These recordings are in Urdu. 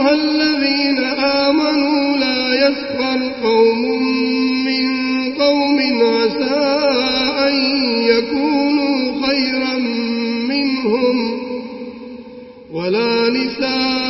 أيها الذين آمنوا لا يسخر قوم من قوم عسى أن يكونوا خيرا منهم ولا نساء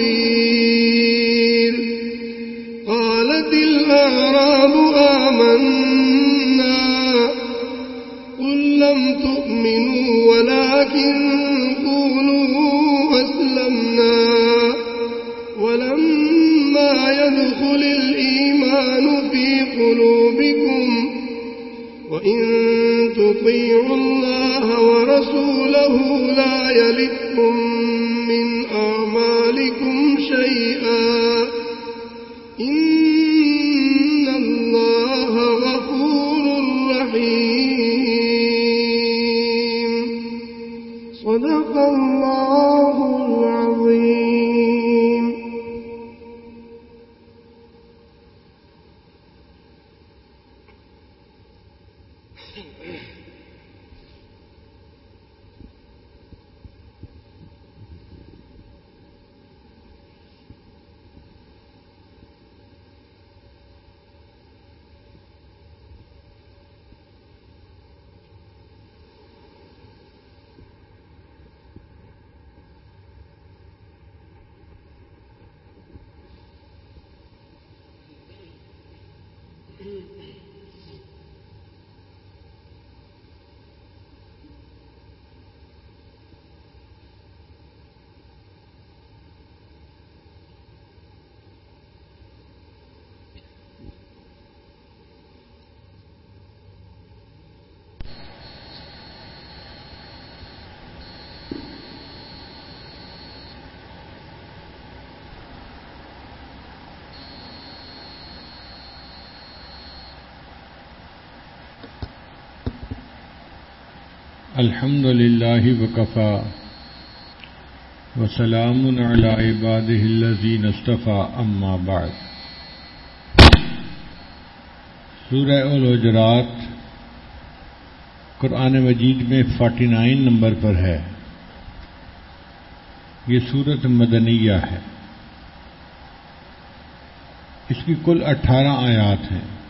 خبير قالت الأعراب آمنا قل لم تؤمنوا ولكن قولوا أسلمنا. ولما يدخل الإيمان في قلوبكم وإن تطيعوا الله ورسوله لا يلدكم الحمد لله وكفى وسلام على عباده الذين اصطفى أما بعد۔ سورہ الحجرات قرآن مجید میں فورٹی نائن نمبر پر ہے۔ یہ سورت مدنیہ ہے۔ اس کی کل اٹھارہ آیات ہیں۔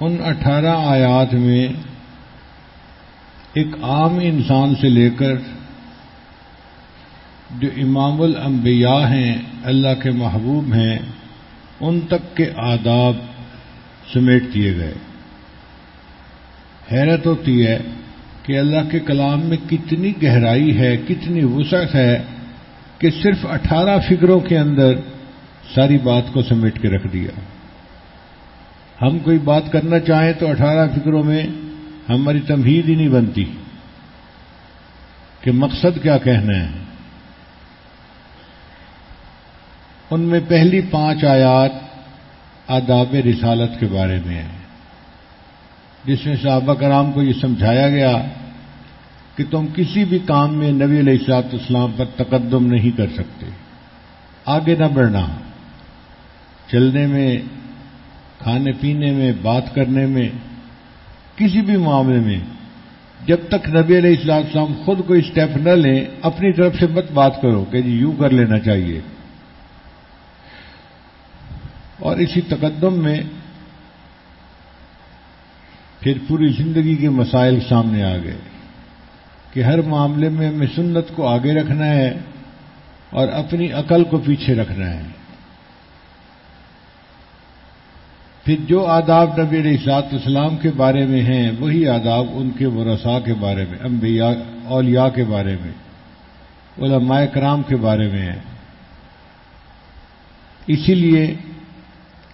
ان اٹھارہ آیات میں ایک عام انسان سے لے کر جو امام الانبیاء ہیں، اللہ کے محبوب ہیں، ان تک کے آداب سمیٹ دیے گئے۔ حیرت ہوتی ہے کہ اللہ کے کلام میں کتنی گہرائی ہے، کتنی وسعت ہے کہ صرف اٹھارہ فکروں کے اندر ساری بات کو سمیٹ کے رکھ دیا۔ ہم کوئی بات کرنا چاہیں تو اٹھارہ فکروں میں ہماری تمہید ہی نہیں بنتی کہ مقصد کیا کہنا ہے۔ ان میں پہلی پانچ آیات آداب رسالت کے بارے میں ہیں۔ جس میں صحابہ کرام کو یہ سمجھایا گیا کہ تم کسی بھی کام میں نبی علیہ السلاط اسلام پر تقدم نہیں کر سکتے۔ آگے نہ بڑھنا۔ چلنے میں، کھانے پینے میں، بات کرنے میں کسی بھی معاملے میں جب تک نبی علیہ السلام السلام خود کوئی اسٹیپ نہ لیں، اپنی طرف سے مت بات کرو کہ جی یوں کر لینا چاہیے۔ اور اسی تقدم میں پھر پوری زندگی کے مسائل سامنے آ گئے کہ ہر معاملے میں ہمیں سنت کو آگے رکھنا ہے اور اپنی عقل کو پیچھے رکھنا ہے۔ پھر جو آداب نبی علیہ سات اسلام کے بارے میں ہیں، وہی آداب ان کے ورثاء کے بارے میں، انبیاء، اولیاء کے بارے میں، علماء کرام کے بارے میں ہیں۔ اسی لیے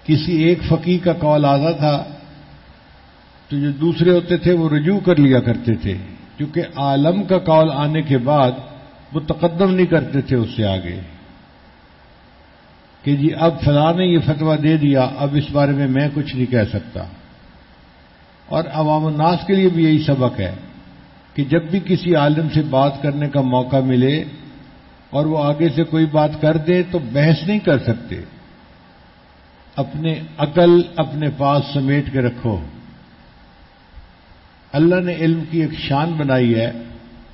کسی ایک فقی کا کال آتا تھا، تو جو دوسرے ہوتے تھے وہ رجوع کر لیا کرتے تھے، کیونکہ عالم کا کال آنے کے بعد وہ تقدم نہیں کرتے تھے اس سے آگے۔ کہ جی اب فلاں نے یہ فتویٰ دے دیا، اب اس بارے میں میں کچھ نہیں کہہ سکتا۔ اور عوام الناس کے لیے بھی یہی سبق ہے کہ جب بھی کسی عالم سے بات کرنے کا موقع ملے اور وہ آگے سے کوئی بات کر دے تو بحث نہیں کر سکتے۔ اپنے عقل، اپنے پاس سمیٹ کے رکھو۔ اللہ نے علم کی ایک شان بنائی ہے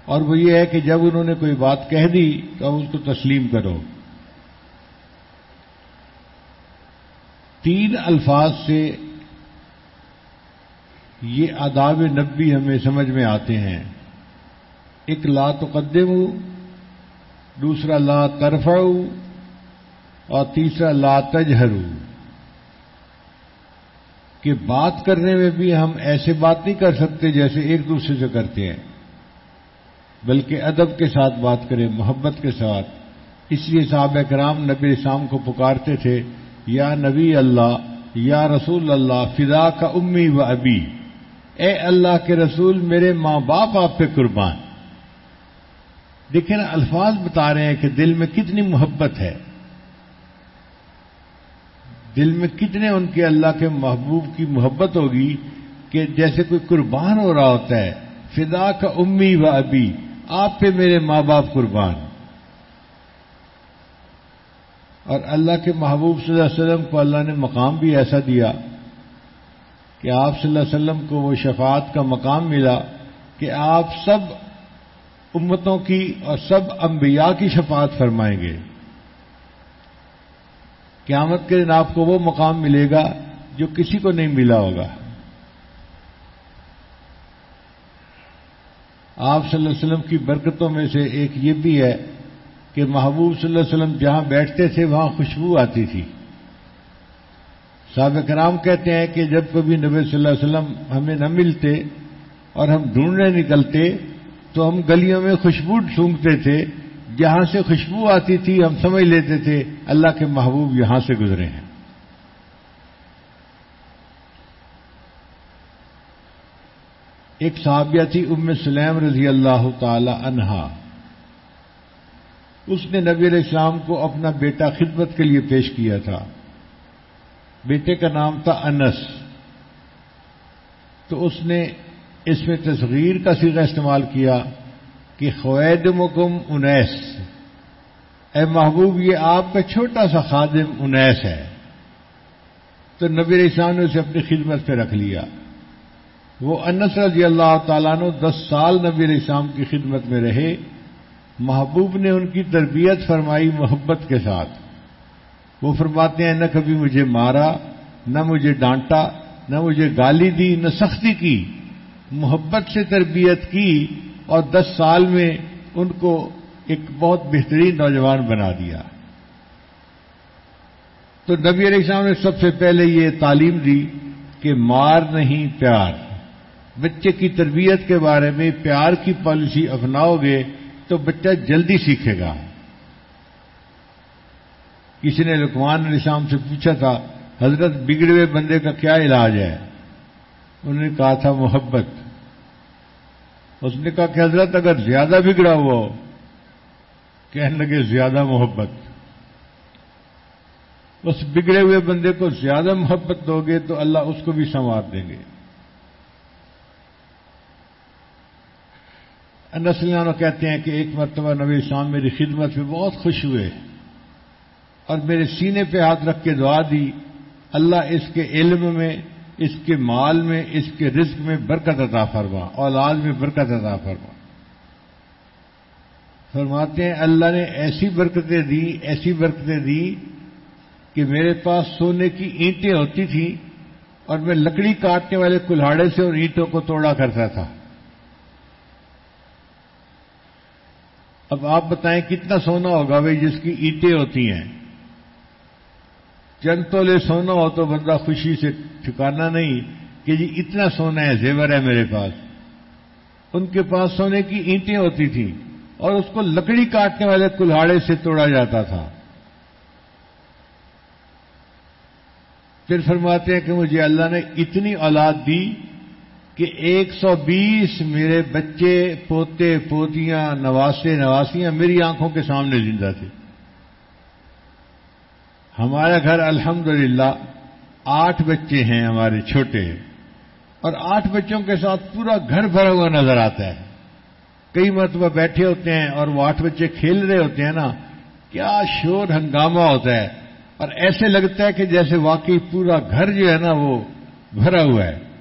اور وہ یہ ہے کہ جب انہوں نے کوئی بات کہہ دی تو اس کو تسلیم کرو۔ تین الفاظ سے یہ آداب نبی ہمیں سمجھ میں آتے ہیں۔ ایک لا تقدم دوسرا لا ترفع اور تیسرا لا تجہر کہ بات کرنے میں بھی ہم ایسے بات نہیں کر سکتے جیسے ایک دوسرے سے کرتے ہیں، بلکہ ادب کے ساتھ بات کریں، محبت کے ساتھ۔ اس لیے صحابہ کرام نبی اسلام کو پکارتے تھے یا نبی اللہ، یا رسول اللہ فضا کا امی و ابی۔ اے اللہ کے رسول، میرے ماں باپ آپ پہ قربان۔ دیکھیں نا، الفاظ بتا رہے ہیں کہ دل میں کتنی محبت ہے۔ دل میں کتنے ان کے اللہ کے محبوب کی محبت ہوگی کہ جیسے کوئی قربان ہو رہا ہوتا ہے فضا کا امی و ابی، آپ پہ میرے ماں باپ قربان۔ اور اللہ کے محبوب صلی اللہ علیہ وسلم کو اللہ نے مقام بھی ایسا دیا کہ آپ صلی اللہ علیہ وسلم کو وہ شفاعت کا مقام ملا کہ آپ سب امتوں کی اور سب انبیاء کی شفاعت فرمائیں گے۔ قیامت کے دن آپ کو وہ مقام ملے گا جو کسی کو نہیں ملا ہوگا۔ آپ صلی اللہ علیہ وسلم کی برکتوں میں سے ایک یہ بھی ہے کہ محبوب صلی اللہ علیہ وسلم جہاں بیٹھتے تھے وہاں خوشبو آتی تھی۔ صحابہ کرام کہتے ہیں کہ جب کبھی نبی صلی اللہ علیہ وسلم ہمیں نہ ملتے اور ہم ڈھونڈنے نکلتے تو ہم گلیوں میں خوشبو سونگتے تھے۔ جہاں سے خوشبو آتی تھی ہم سمجھ لیتے تھے اللہ کے محبوب یہاں سے گزرے ہیں۔ ایک صحابیہ تھی، ام سلیم رضی اللہ تعالی عنہا۔ اس نے نبی علیہ السلام کو اپنا بیٹا خدمت کے لیے پیش کیا تھا۔ بیٹے کا نام تھا انس۔ تو اس نے اس میں تصغیر کا سیگا استعمال کیا کہ خوید مکم انیس۔ اے محبوب، یہ آپ کا چھوٹا سا خادم انیس ہے۔ تو نبی علیہ نے اسے اپنی خدمت پہ رکھ لیا۔ وہ انس رضی اللہ تعالیٰ نے دس سال نبی علیہ السلام کی خدمت میں رہے۔ محبوب نے ان کی تربیت فرمائی محبت کے ساتھ۔ وہ فرماتے ہیں، نہ کبھی مجھے مارا، نہ مجھے ڈانٹا، نہ مجھے گالی دی، نہ سختی کی۔ محبت سے تربیت کی اور دس سال میں ان کو ایک بہت بہترین نوجوان بنا دیا۔ تو نبی علیہ السلام نے سب سے پہلے یہ تعلیم دی کہ مار نہیں، پیار۔ بچے کی تربیت کے بارے میں پیار کی پالیسی اپناؤ گے تو بچہ جلدی سیکھے گا۔ کسی نے لکمان علیہ السلام سے پوچھا تھا، حضرت بگڑے ہوئے بندے کا کیا علاج ہے؟ انہوں نے کہا تھا، محبت۔ اس نے کہا کہ حضرت اگر زیادہ بگڑا ہوا ہو، کہنے لگے زیادہ محبت۔ اس بگڑے ہوئے بندے کو زیادہ محبت دو گے تو اللہ اس کو بھی سنوار دیں گے۔ انسلیانو کہتے ہیں کہ ایک مرتبہ نبی اسلام میری خدمت میں بہت خوش ہوئے اور میرے سینے پہ ہاتھ رکھ کے دعا دی۔ اللہ اس کے علم میں، اس کے مال میں، اس کے رزق میں برکت عطا فرما۔ اولاد میں برکت عطا فرما۔ فرماتے ہیں، اللہ نے ایسی برکتیں دی، ایسی برکتیں دی کہ میرے پاس سونے کی اینٹیں ہوتی تھیں اور میں لکڑی کاٹنے والے کلاڑے سے اور اینٹوں کو توڑا کرتا تھا۔ اب آپ بتائیں کتنا سونا ہوگا بھائی جس کی اینٹیں ہوتی ہیں؟ چند تولے سونا ہو تو بندہ خوشی سے ٹھکانا نہیں کہ جی اتنا سونا ہے، زیور ہے میرے پاس۔ ان کے پاس سونے کی اینٹیں ہوتی تھیں اور اس کو لکڑی کاٹنے والے کلاڑے سے توڑا جاتا تھا۔ پھر فرماتے ہیں کہ مجھے اللہ نے اتنی اولاد دی کہ ایک سو بیس میرے بچے، پوتے، پوتیاں، نواسے، نواسیاں میری آنکھوں کے سامنے زندہ تھے۔ ہمارا گھر الحمد آٹھ بچے ہیں ہمارے چھوٹے۔ اور آٹھ بچوں کے ساتھ پورا گھر بھرا ہوا نظر آتا ہے۔ کئی مرتبہ بیٹھے ہوتے ہیں اور وہ آٹھ بچے کھیل رہے ہوتے ہیں نا۔ کیا شور ہنگامہ ہوتا ہے۔ اور ایسے لگتا ہے کہ جیسے واقعی پورا گھر جو ہے نا وہ بھرا ہوا ہے۔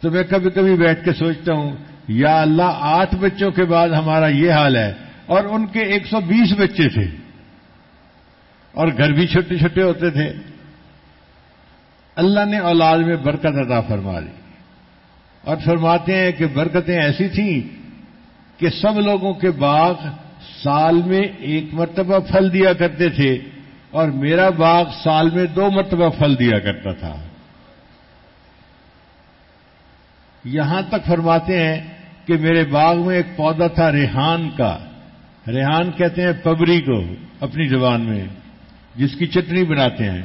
تو میں کبھی کبھی بیٹھ کے سوچتا ہوں، یا اللہ، آٹھ بچوں کے بعد ہمارا یہ حال ہے، اور ان کے ایک سو بیس بچے تھے۔ اور گھر بھی چھوٹے چھوٹے ہوتے تھے۔ اللہ نے اولاد میں برکت عطا فرما لی اور فرماتے ہیں کہ برکتیں ایسی تھیں کہ سب لوگوں کے باغ سال میں ایک مرتبہ پھل دیا کرتے تھے، اور میرا باغ سال میں دو مرتبہ پھل دیا کرتا تھا۔ یہاں تک فرماتے ہیں کہ میرے باغ میں ایک پودا تھا ریحان کا۔ ریحان کہتے ہیں پبری کو اپنی زبان میں، جس کی چٹنی بناتے ہیں۔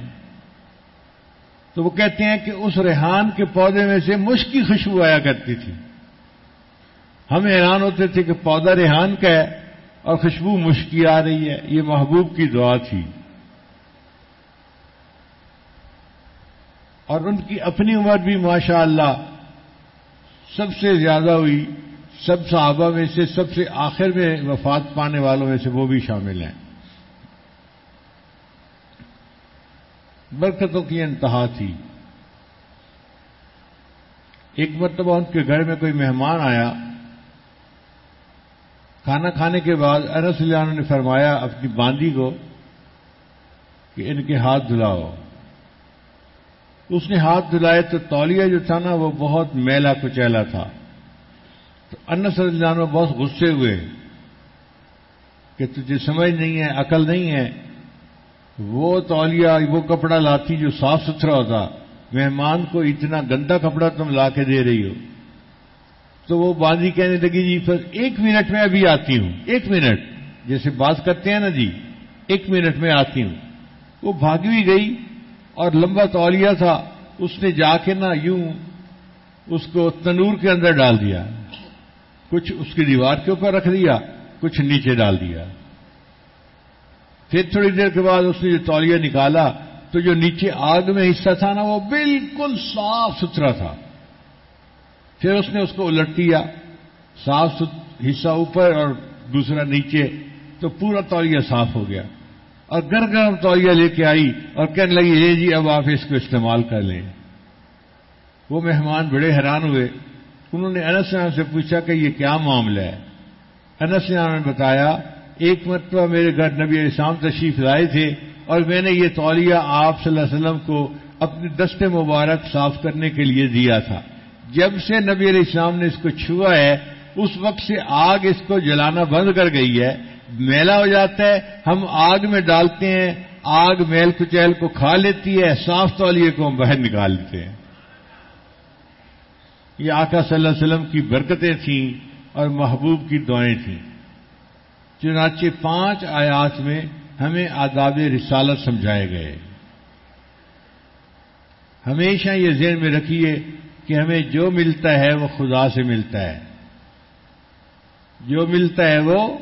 تو وہ کہتے ہیں کہ اس ریحان کے پودے میں سے مشک کی خوشبو آیا کرتی تھی۔ ہم حیران ہوتے تھے کہ پودا ریحان کا ہے اور خوشبو مشکی آ رہی ہے۔ یہ محبوب کی دعا تھی۔ اور ان کی اپنی عمر بھی ماشاء اللہ سب سے زیادہ ہوئی، سب صحابہ میں سے، سب سے آخر میں وفات پانے والوں میں سے وہ بھی شامل ہیں۔ برکتوں کی انتہا تھی۔ ایک مرتبہ ان کے گھر میں کوئی مہمان آیا۔ کھانا کھانے کے بعد ارس اللہ نے فرمایا، اپنی باندی کو کہ ان کے ہاتھ دھلاؤ۔ اس نے ہاتھ دھلائے تو تولیہ جو تھا نا وہ بہت میلا کچیلا تھا۔ تو انس اللہ بہت غصے ہوئے کہ تجھے سمجھ نہیں ہے، عقل نہیں ہے۔ وہ تولیہ وہ کپڑا لاتی جو صاف ستھرا ہوتا۔ مہمان کو اتنا گندا کپڑا تم لا کے دے رہی ہو۔ تو وہ باندھی کہنے لگی جی پھر ایک منٹ میں ابھی آتی ہوں۔ ایک منٹ۔ جیسے بات کرتے ہیں نا جی ایک منٹ میں آتی ہوں۔ وہ بھاگ بھی گئی۔ اور لمبا تولیہ تھا، اس نے جا کے نا یوں اس کو تنور کے اندر ڈال دیا، کچھ اس کی دیوار کے اوپر رکھ دیا، کچھ نیچے ڈال دیا۔ پھر تھوڑی دیر کے بعد اس نے جو تولیہ نکالا، تو جو نیچے آگ میں حصہ تھا نا، وہ بالکل صاف ستھرا تھا۔ پھر اس نے اس کو الٹ دیا، صاف حصہ اوپر اور دوسرا نیچے، تو پورا تولیہ صاف ہو گیا۔ اور گرم گرم تولیہ لے کے آئی اور کہنے لگی یہ جی اب آپ اس کو استعمال کر لیں۔ وہ مہمان بڑے حیران ہوئے۔ انہوں نے انس سے پوچھا کہ یہ کیا معاملہ ہے؟ انس نے بتایا، ایک مرتبہ میرے گھر نبی اسلام تشریف لائے تھے اور میں نے یہ تولیہ آپ صلی اللہ علیہ وسلم کو اپنے دست مبارک صاف کرنے کے لیے دیا تھا۔ جب سے نبی علیہ السلام نے اس کو چھوا ہے، اس وقت سے آگ اس کو جلانا بند کر گئی ہے۔ میلا ہو جاتا ہے، ہم آگ میں ڈالتے ہیں، آگ میل کچیل کو کھا لیتی ہے، صاف تولیے کو ہم باہر نکال لیتے ہیں۔ یہ آقا صلی اللہ علیہ وسلم کی برکتیں تھیں اور محبوب کی دعائیں تھیں۔ چنانچہ پانچ آیات میں ہمیں آداب رسالت سمجھائے گئے۔ ہمیشہ یہ ذہن میں رکھیے کہ ہمیں جو ملتا ہے وہ خدا سے ملتا ہے۔ جو ملتا ہے وہ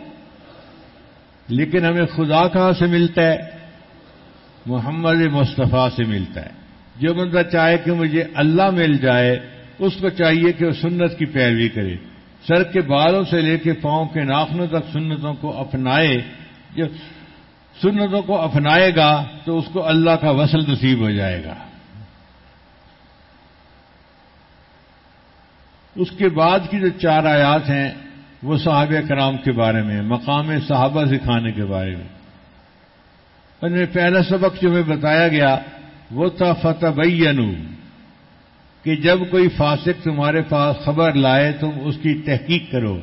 لیکن ہمیں خدا کہاں سے ملتا ہے؟ محمد مصطفیٰ سے ملتا ہے۔ جو بندہ چاہے کہ مجھے اللہ مل جائے، اس کو چاہیے کہ وہ سنت کی پیروی کرے۔ سر کے بالوں سے لے کے پاؤں کے ناخنوں تک سنتوں کو اپنائے۔ جو سنتوں کو اپنائے گا تو اس کو اللہ کا وصل نصیب ہو جائے گا۔ اس کے بعد کی جو چار آیات ہیں وہ صحابہ کرام کے بارے میں، مقام صحابہ سکھانے کے بارے میں۔ ان میں پہلا سبق جو میں بتایا گیا، وہ تھا فتح کہ جب کوئی فاسق تمہارے پاس خبر لائے، تم اس کی تحقیق کرو۔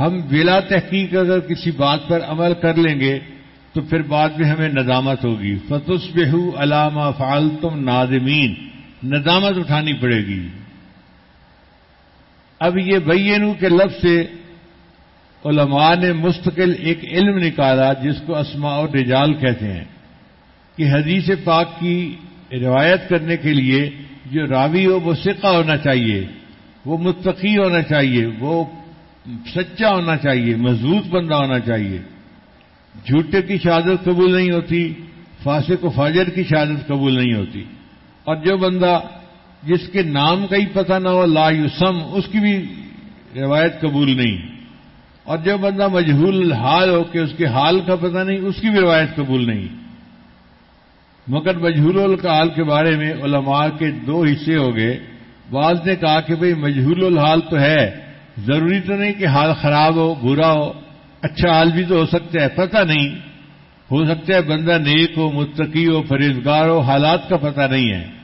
ہم بلا تحقیق اگر کسی بات پر عمل کر لیں گے، تو پھر بعد میں ہمیں ندامت ہوگی۔ فتس بہو علامہ فعال تم نادمین، ندامت اٹھانی پڑے گی۔ اب یہ بینو کے لفظ سے علماء نے مستقل ایک علم نکالا جس کو اسماء اور رجال کہتے ہیں، کہ حدیث پاک کی روایت کرنے کے لیے جو راوی ہو وہ سکہ ہونا چاہیے، وہ متقی ہونا چاہیے، وہ سچا ہونا چاہیے، مضبوط بندہ ہونا چاہیے۔ جھوٹے کی شہادت قبول نہیں ہوتی، فاسق و فاجر کی شہادت قبول نہیں ہوتی۔ اور جو بندہ جس کے نام کا ہی پتہ نہ ہو، لا یوسم اس کی بھی روایت قبول نہیں۔ اور جو بندہ مجہول الحال ہو کہ اس کے حال کا پتہ نہیں، اس کی بھی روایت قبول نہیں۔ مگر مجہول الحال کے بارے میں علماء کے دو حصے ہو گئے۔ بعض نے کہا کہ بھئی مجہول الحال تو ہے، ضروری تو نہیں کہ حال خراب ہو، برا ہو اچھا حال بھی تو ہو سکتا ہے، پتہ نہیں۔ ہو سکتا ہے بندہ نیک ہو، متقی ہو فریضگار ہو، حالات کا پتہ نہیں ہے۔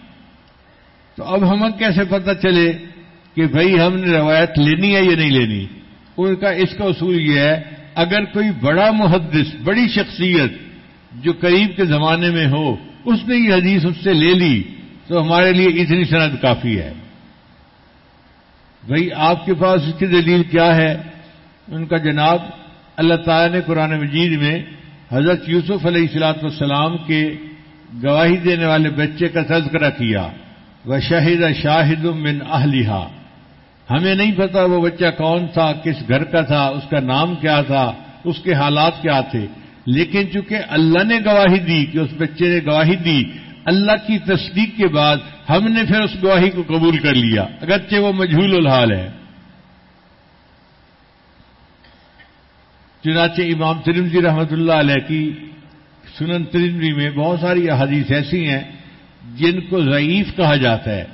تو اب ہمیں کیسے پتہ چلے کہ بھائی ہم نے روایت لینی ہے یا نہیں لینی؟ ان کا اس کا اصول یہ ہے، اگر کوئی بڑا محدث، بڑی شخصیت جو قریب کے زمانے میں ہو، اس نے یہ حدیث اس سے لے لی، تو ہمارے لیے اتنی صنعت کافی ہے۔ بھائی، آپ کے پاس اس کی دلیل کیا ہے؟ ان کا جناب، اللہ تعالی نے قرآن مجید میں حضرت یوسف علیہ السلاط والسلام کے گواہی دینے والے بچے کا تذکرہ کیا۔ شاہد شاہد من اہلیہ ہمیں نہیں پتا وہ بچہ کون تھا، کس گھر کا تھا، اس کا نام کیا تھا، اس کے حالات کیا تھے۔ لیکن چونکہ اللہ نے گواہی دی کہ اس بچے نے گواہی دی، اللہ کی تصدیق کے بعد ہم نے پھر اس گواہی کو قبول کر لیا، اگرچہ وہ مجھول الحال ہے۔ چنانچہ امام ترمزی رحمت اللہ علیہ کی سنن ترمزی میں بہت ساری احادیث ایسی ہیں جن کو ضعیف کہا جاتا ہے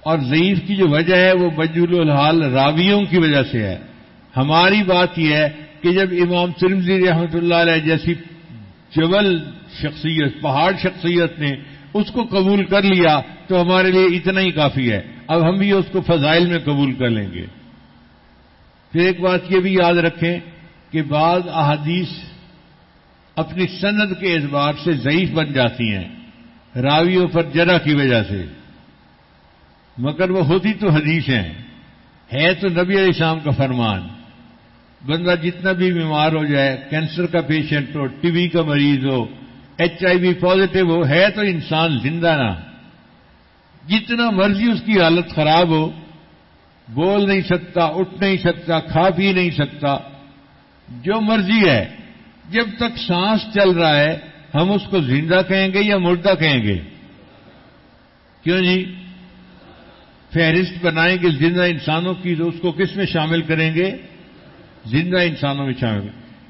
اور ضعیف کی جو وجہ ہے وہ مجھول الحال راویوں کی وجہ سے ہے۔ ہماری بات یہ ہے کہ جب امام ترمزی رحمت اللہ علیہ جیسی جبل شخصیت، پہاڑ شخصیت نے اس کو قبول کر لیا تو ہمارے لیے اتنا ہی کافی ہے۔ اب ہم بھی اس کو فضائل میں قبول کر لیں گے۔ پھر ایک بات یہ بھی یاد رکھیں کہ بعض احادیث اپنی سند کے اعتبار سے ضعیف بن جاتی ہیں۔ راویوں پر جرا کی وجہ سے۔ مگر وہ ہوتی تو حدیث ہیں۔ ہے تو نبی علیہ السلام کا فرمان۔ بندہ جتنا بھی بیمار ہو جائے، کینسر کا پیشنٹ ہو، ٹی وی کا مریض ہو، ایچ آئی وی پازیٹو ہو، ہے تو انسان زندہ نہ۔ جتنا مرضی اس کی حالت خراب ہو، بول نہیں سکتا، اٹھ نہیں سکتا، کھا پی نہیں سکتا۔ جو مرضی ہے، جب تک سانس چل رہا ہے ہم اس کو زندہ کہیں گے یا مردہ کہیں گے؟ کیوں جی؟ فہرست بنائیں گے زندہ انسانوں کی تو اس کو کس میں شامل کریں گے؟ زندہ انسانوں میں شامل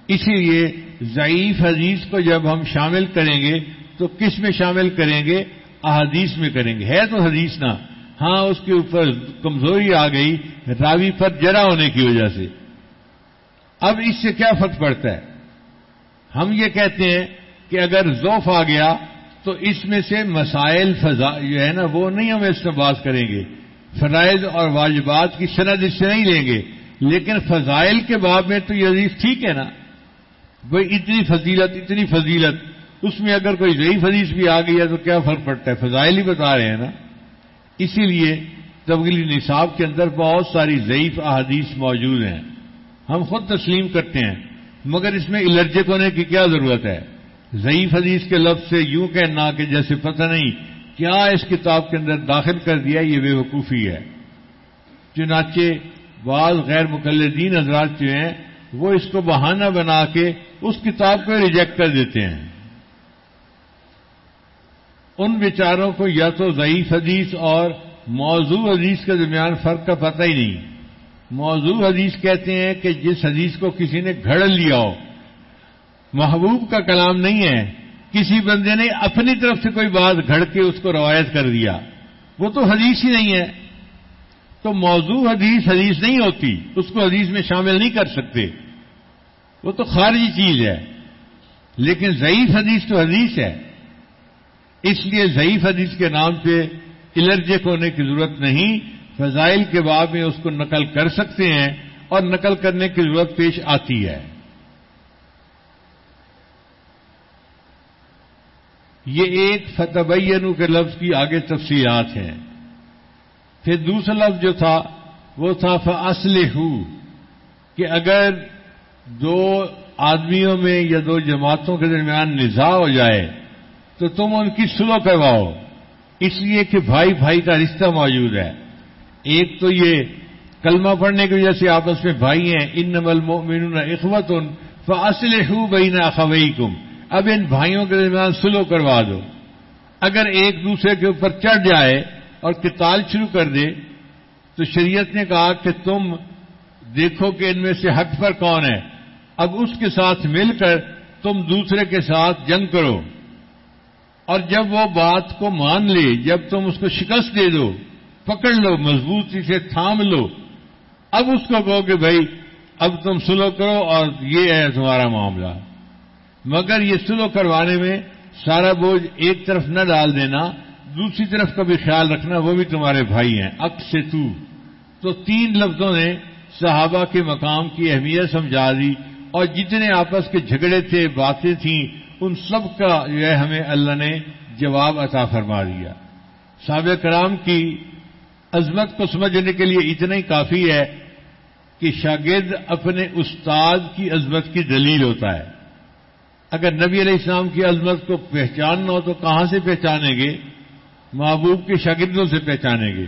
اسی لیے ضعیف حدیث کو جب ہم شامل کریں گے تو کس میں شامل کریں گے؟ احادیث میں کریں گے۔ ہے تو حدیث نہ ہاں اس کے اوپر کمزوری آ گئی، راوی پر جرا ہونے کی وجہ سے۔ اب اس سے کیا فرق پڑتا ہے؟ ہم یہ کہتے ہیں کہ اگر ذوف آ گیا تو اس میں سے مسائل فضا جو ہے نا، وہ نہیں ہم اس میں بات کریں گے۔ فرائض اور واجبات کی سند اس سے نہیں لیں گے۔ لیکن فضائل کے باب میں تو یہ حدیث ٹھیک ہے نا۔ بھائی اتنی فضیلت اتنی فضیلت۔ اس میں اگر کوئی ضعیف حدیث بھی آ گئی ہے تو کیا فرق پڑتا ہے؟ فضائل ہی بتا رہے ہیں نا۔ اسی لیے تبغیلی نصاب کے اندر بہت ساری ضعیف احادیث موجود ہیں۔ ہم خود تسلیم کرتے ہیں، مگر اس میں الرجک ہونے کی کیا ضرورت ہے؟ ضعیف حدیث کے لفظ سے یوں کہنا کہ جیسے پتہ نہیں کیا اس کتاب کے اندر داخل کر دیا یہ بے وقوفی ہے۔ چنانچہ بعض غیر مقلدین حضرات جو ہیں، وہ اس کو بہانہ بنا کے اس کتاب کو ریجیکٹ کر دیتے ہیں۔ ان بیچاروں کو یا تو ضعیف حدیث اور موضوع حدیث کے درمیان فرق کا پتہ ہی نہیں۔ موضوع حدیث کہتے ہیں کہ جس حدیث کو کسی نے گھڑ لیا ہو محبوب کا کلام نہیں ہے۔ کسی بندے نے اپنی طرف سے کوئی بات گھڑ کے اس کو روایت کر دیا۔ وہ تو حدیث ہی نہیں ہے۔ تو موضوع حدیث حدیث نہیں ہوتی۔ اس کو حدیث میں شامل نہیں کر سکتے۔ وہ تو خارجی چیز ہے۔ لیکن ضعیف حدیث تو حدیث ہے۔ اس لیے ضعیف حدیث کے نام پہ الرجک ہونے کی ضرورت نہیں۔ فضائل کے باب میں اس کو نقل کر سکتے ہیں اور نقل کرنے کی ضرورت پیش آتی ہے۔ یہ ایک فتبینو کے لفظ کی آگے تفصیلات ہیں۔ پھر دوسرا لفظ جو تھا، وہ تھا فصل کہ اگر دو آدمیوں میں یا دو جماعتوں کے درمیان نظا ہو جائے، تو تم ان کی سلو کرواؤ۔ اس لیے کہ بھائی بھائی کا رشتہ موجود ہے۔ ایک تو یہ کلمہ پڑھنے کی وجہ سے آپس میں بھائی ہیں ان نمل مین اخوت ان فصل ہو بہین اخوئی کم اب ان بھائیوں کے درمیان سلو کروا دو۔ اگر ایک دوسرے کے اوپر چڑھ جائے اور کتال شروع کر دے، تو شریعت نے کہا کہ تم دیکھو کہ ان میں سے حق پر کون ہے۔ اب اس کے ساتھ مل کر تم دوسرے کے ساتھ جنگ کرو۔ اور جب وہ بات کو مان لے، جب تم اس کو شکست دے دو، پکڑ لو، مضبوطی سے تھام لو۔ اب اس کو کہو کہ بھائی، اب تم سلو کرو اور یہ ہے تمہارا معاملہ۔ مگر یہ سلو کروانے میں سارا بوجھ ایک طرف نہ ڈال دینا، دوسری طرف کا بھی خیال رکھنا، وہ بھی تمہارے بھائی ہیں۔ اک سے تو تو تین لفظوں نے صحابہ کے مقام کی اہمیت سمجھا دی اور جتنے آپس کے جھگڑے تھے، باتیں تھیں، ان سب کا جو ہے ہمیں اللہ نے جواب عطا فرما دیا۔ سابق کرام کی عظمت کو سمجھنے کے لیے اتنا ہی کافی ہے کہ شاگرد اپنے استاد کی عظمت کی دلیل ہوتا ہے۔ اگر نبی علیہ السلام کی عظمت کو پہچاننا ہو تو کہاں سے پہچانیں گے؟ محبوب کے شاگردوں سے پہچانیں گے۔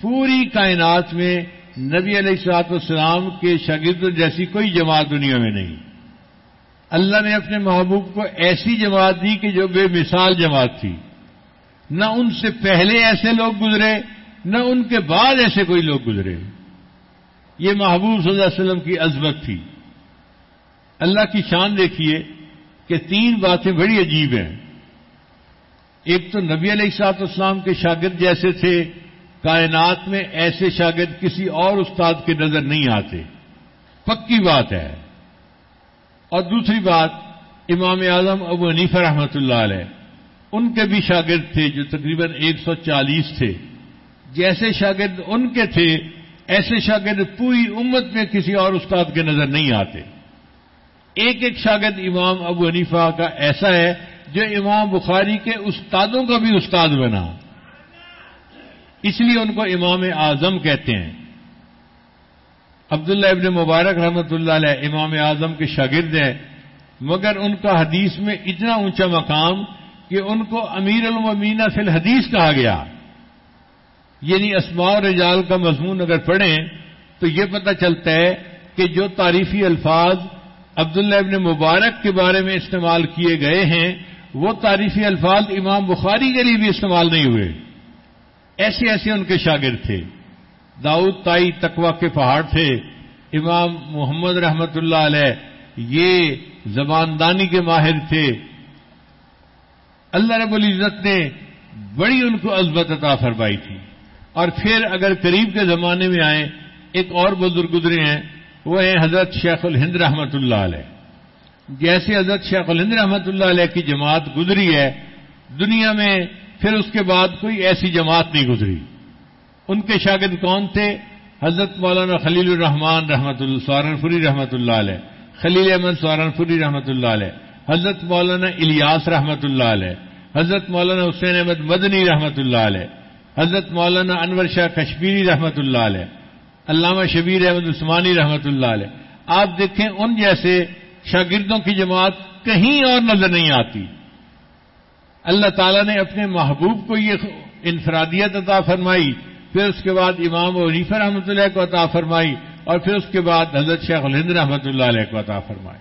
پوری کائنات میں نبی علیہ السلاط والسلام کے شاگردوں جیسی کوئی جماعت دنیا میں نہیں۔ اللہ نے اپنے محبوب کو ایسی جماعت دی کہ جو بے مثال جماعت تھی۔ نہ ان سے پہلے ایسے لوگ گزرے، نہ ان کے بعد ایسے کوئی لوگ گزرے۔ یہ محبوب صلی اللہ علیہ وسلم کی عظمت تھی۔ اللہ کی شان دیکھیے کہ تین باتیں بڑی عجیب ہیں۔ ایک تو نبی علیہ السلاط اسلام کے شاگرد جیسے تھے، کائنات میں ایسے شاگرد کسی اور استاد کے نظر نہیں آتے۔ پکی بات ہے۔ اور دوسری بات، امام اعظم ابو حنیفہ رحمۃ اللہ علیہ، ان کے بھی شاگرد تھے جو تقریباً ایک سو چالیس تھے۔ جیسے شاگرد ان کے تھے، ایسے شاگرد پوری امت میں کسی اور استاد کے نظر نہیں آتے۔ ایک ایک شاگرد امام ابو حنیفہ کا ایسا ہے جو امام بخاری کے استادوں کا بھی استاد بنا۔ اس لیے ان کو امام اعظم کہتے ہیں۔ عبداللہ ابن مبارک رحمۃ اللہ علیہ امام اعظم کے شاگرد ہیں، مگر ان کا حدیث میں اتنا اونچا مقام کہ ان کو امیر المینہ فی الحدیث کہا گیا۔ یعنی اسماء رجال کا مضمون اگر پڑھیں تو یہ پتہ چلتا ہے کہ جو تعریفی الفاظ عبداللہ ابن مبارک کے بارے میں استعمال کیے گئے ہیں، وہ تعریفی الفاظ امام بخاری کے لیے بھی استعمال نہیں ہوئے۔ ایسے ایسے ان کے شاگرد تھے۔ داؤد تائی تقوا کے پہاڑ تھے۔ امام محمد رحمت اللہ علیہ یہ زباندانی کے ماہر تھے۔ اللہ رب العزت نے بڑی ان کو عزبت عطا فرمائی تھی۔ اور پھر اگر قریب کے زمانے میں آئے ایک اور بزرگ گزرے ہیں وہ ہیں حضرت شیخ الہند رحمت اللہ علیہ۔ جیسے حضرت شیخ الہند رحمت اللہ علیہ کی جماعت گزری ہے، دنیا میں پھر اس کے بعد کوئی ایسی جماعت نہیں گزری۔ ان کے شاگرد کون تھے؟ حضرت مولانا خلیل الرحمان رحمۃ اللہ سہارنپوری رحمۃ اللہ علیہ۔ خلیل احمد سہارنپوری رحمۃ اللہ علیہ۔ حضرت مولانا الیاس رحمۃ اللہ علیہ۔ حضرت مولانا حسین احمد مدنی رحمۃ اللہ علیہ۔ حضرت مولانا انور شاہ کشمیری رحمۃ اللہ علیہ۔ علامہ شبیر احمد عثمانی رحمۃ اللہ علیہ۔ آپ دیکھیں ان جیسے شاگردوں کی جماعت کہیں اور نظر نہیں آتی۔ اللہ تعالیٰ نے اپنے محبوب کو یہ انفرادیت عطا فرمائی، پھر اس کے بعد امام و رحمۃ اللہ کو عطا فرمائی، اور پھر اس کے بعد حضرت شیخ الہند رحمۃ اللہ علیہ کو عطا فرمائی۔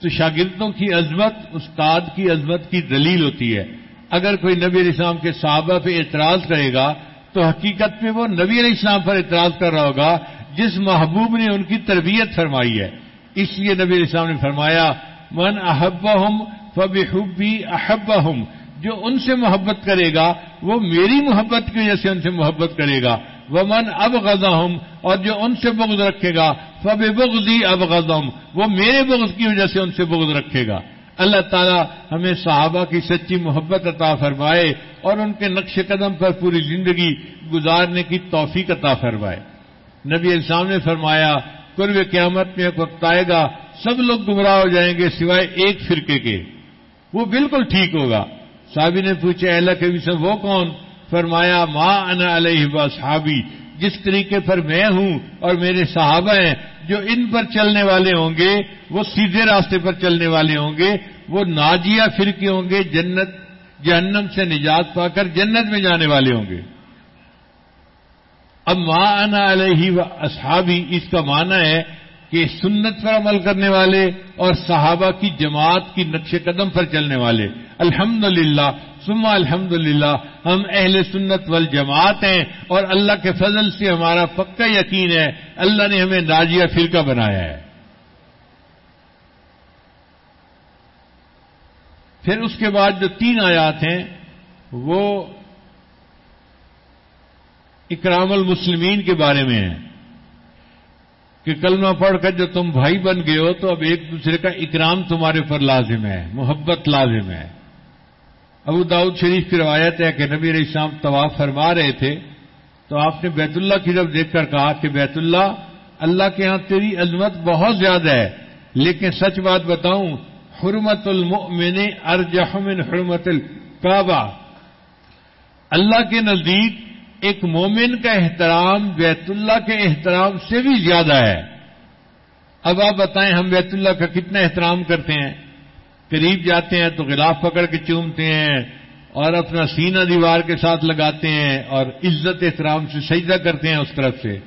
تو شاگردوں کی عظمت، استاد کی عظمت کی دلیل ہوتی ہے۔ اگر کوئی نبی اسلام کے صحابہ پہ اعتراض کرے گا تو حقیقت میں وہ نبی علیہ السلام پر اعتراض کر رہا ہوگا جس محبوب نے ان کی تربیت فرمائی ہے۔ اس لیے نبی علیہ السلام نے فرمایا، من احب ہم فبحبی احب ہم جو ان سے محبت کرے گا، وہ میری محبت کی وجہ سے ان سے محبت کرے گا۔ وہ من اب ہوں اور جو ان سے بغض رکھے گا فب بغضی اب وہ میرے بغض کی وجہ سے ان سے بغض رکھے گا۔ اللہ تعالیٰ ہمیں صحابہ کی سچی محبت عطا فرمائے اور ان کے نقش قدم پر پوری زندگی گزارنے کی توفیق عطا فرمائے۔ نبی السلام نے فرمایا، قرب قیامت میں ایک وقت آئے گا، سب لوگ گمراہ ہو جائیں گے سوائے ایک فرقے کے۔ وہ بالکل ٹھیک ہوگا۔ صحابی نے پوچھا اللہ کے سے وہ کون؟ فرمایا ماں انا علیہ صحابی جس طریقے پر میں ہوں اور میرے صحابہ ہیں، جو ان پر چلنے والے ہوں گے، وہ سیدھے راستے پر چلنے والے ہوں گے، وہ ناجیہ فرقے ہوں گے، جنت، جہنم سے نجات پا کر جنت میں جانے والے ہوں گے۔ اب ماں انا علیہ و اصحابی، اس کا معنی ہے کہ سنت پر عمل کرنے والے اور صحابہ کی جماعت کی نقش قدم پر چلنے والے۔ الحمد للہ سما الحمد للہ ہم اہل سنت وال جماعت ہیں اور اللہ کے فضل سے ہمارا پکا یقین ہے۔ اللہ نے ہمیں ناجیہ فرقہ بنایا ہے۔ پھر اس کے بعد جو تین آیات ہیں، وہ اکرام المسلمین کے بارے میں ہیں۔ کہ کلمہ پڑھ کر جو تم بھائی بن گئے ہو تو اب ایک دوسرے کا اکرام تمہارے پر لازم ہے، محبت لازم ہے۔ ابو داؤد شریف کی روایت ہے کہ نبی علیہ السلام طواف فرما رہے تھے تو آپ نے بیت اللہ کی طرف دیکھ کر کہا کہ بیت اللہ اللہ کے ہاں تیری عظمت بہت زیادہ ہے۔ لیکن سچ بات بتاؤں، حرمت المؤمن ارجح من حرمت الکعبہ۔ اللہ کے نزدیک ایک مومن کا احترام بیت اللہ کے احترام سے بھی زیادہ ہے۔ اب آپ بتائیں ہم بیت اللہ کا کتنا احترام کرتے ہیں؟ قریب جاتے ہیں تو غلاف پکڑ کے چومتے ہیں اور اپنا سینہ دیوار کے ساتھ لگاتے ہیں اور عزت احترام سے سجدہ کرتے ہیں اس طرف سے۔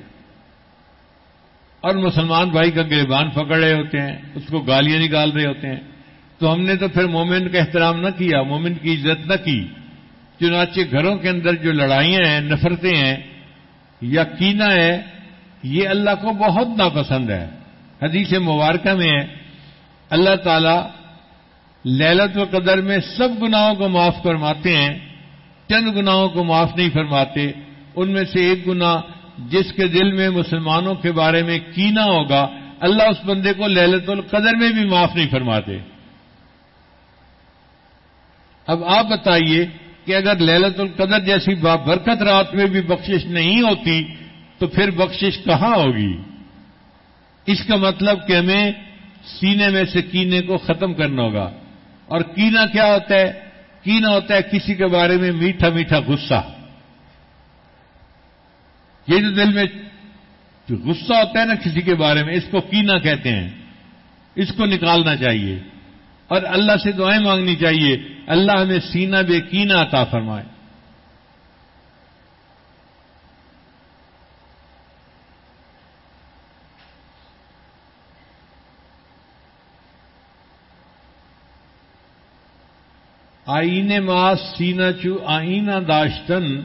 اور مسلمان بھائی کا گریبان پکڑ رہے ہوتے ہیں، اس کو گالیاں نکال رہے ہوتے ہیں۔ تو ہم نے تو پھر مومن کا احترام نہ کیا، مومن کی عزت نہ کی۔ چنانچہ گھروں کے اندر جو لڑائیاں ہیں، نفرتیں ہیں یا کینا ہے، یہ اللہ کو بہت ناپسند ہے۔ حدیث مبارکہ میں ہے، اللہ تعالی للت و قدر میں سب گناہوں کو معاف فرماتے ہیں، چند گناہوں کو معاف نہیں فرماتے۔ ان میں سے ایک گنا جس کے دل میں مسلمانوں کے بارے میں کینا ہوگا، اللہ اس بندے کو للت القدر میں بھی معاف نہیں فرماتے۔ اب آپ بتائیے کہ اگر للت القدر جیسی برکت رات میں بھی بخشش نہیں ہوتی، تو پھر بخشش کہاں ہوگی؟ اس کا مطلب کہ ہمیں سینے میں سے کینے کو ختم کرنا ہوگا۔ اور کینا کیا ہوتا ہے؟ کینا ہوتا ہے کسی کے بارے میں میٹھا میٹھا غصہ۔ یہ جو دل میں جو غصہ ہوتا ہے نا کسی کے بارے میں، اس کو کینا کہتے ہیں۔ اس کو نکالنا چاہیے۔ اور اللہ سے دعائیں مانگنی چاہیے۔ اللہ ہمیں سینا بے کینا عطا فرمائے۔ آئین ماس سینا چو آئینہ داشتن۔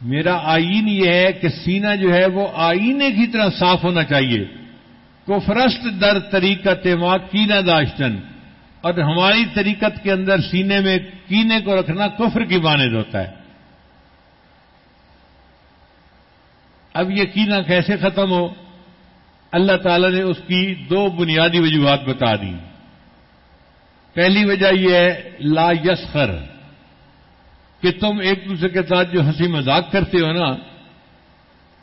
میرا آئین یہ ہے کہ سینا جو ہے وہ آئینے کی طرح صاف ہونا چاہیے۔ کفرست در طریقت ماں کینا داشتن۔ اور ہماری طریقت کے اندر سینے میں کینے کو رکھنا کفر کی مانند ہوتا ہے۔ اب یہ کینا کیسے ختم ہو؟ اللہ تعالی نے اس کی دو بنیادی وجوہات بتا دی پہلی وجہ یہ ہے، لا یسخر۔ کہ تم ایک دوسرے کے ساتھ جو ہنسی مذاق کرتے ہو نا،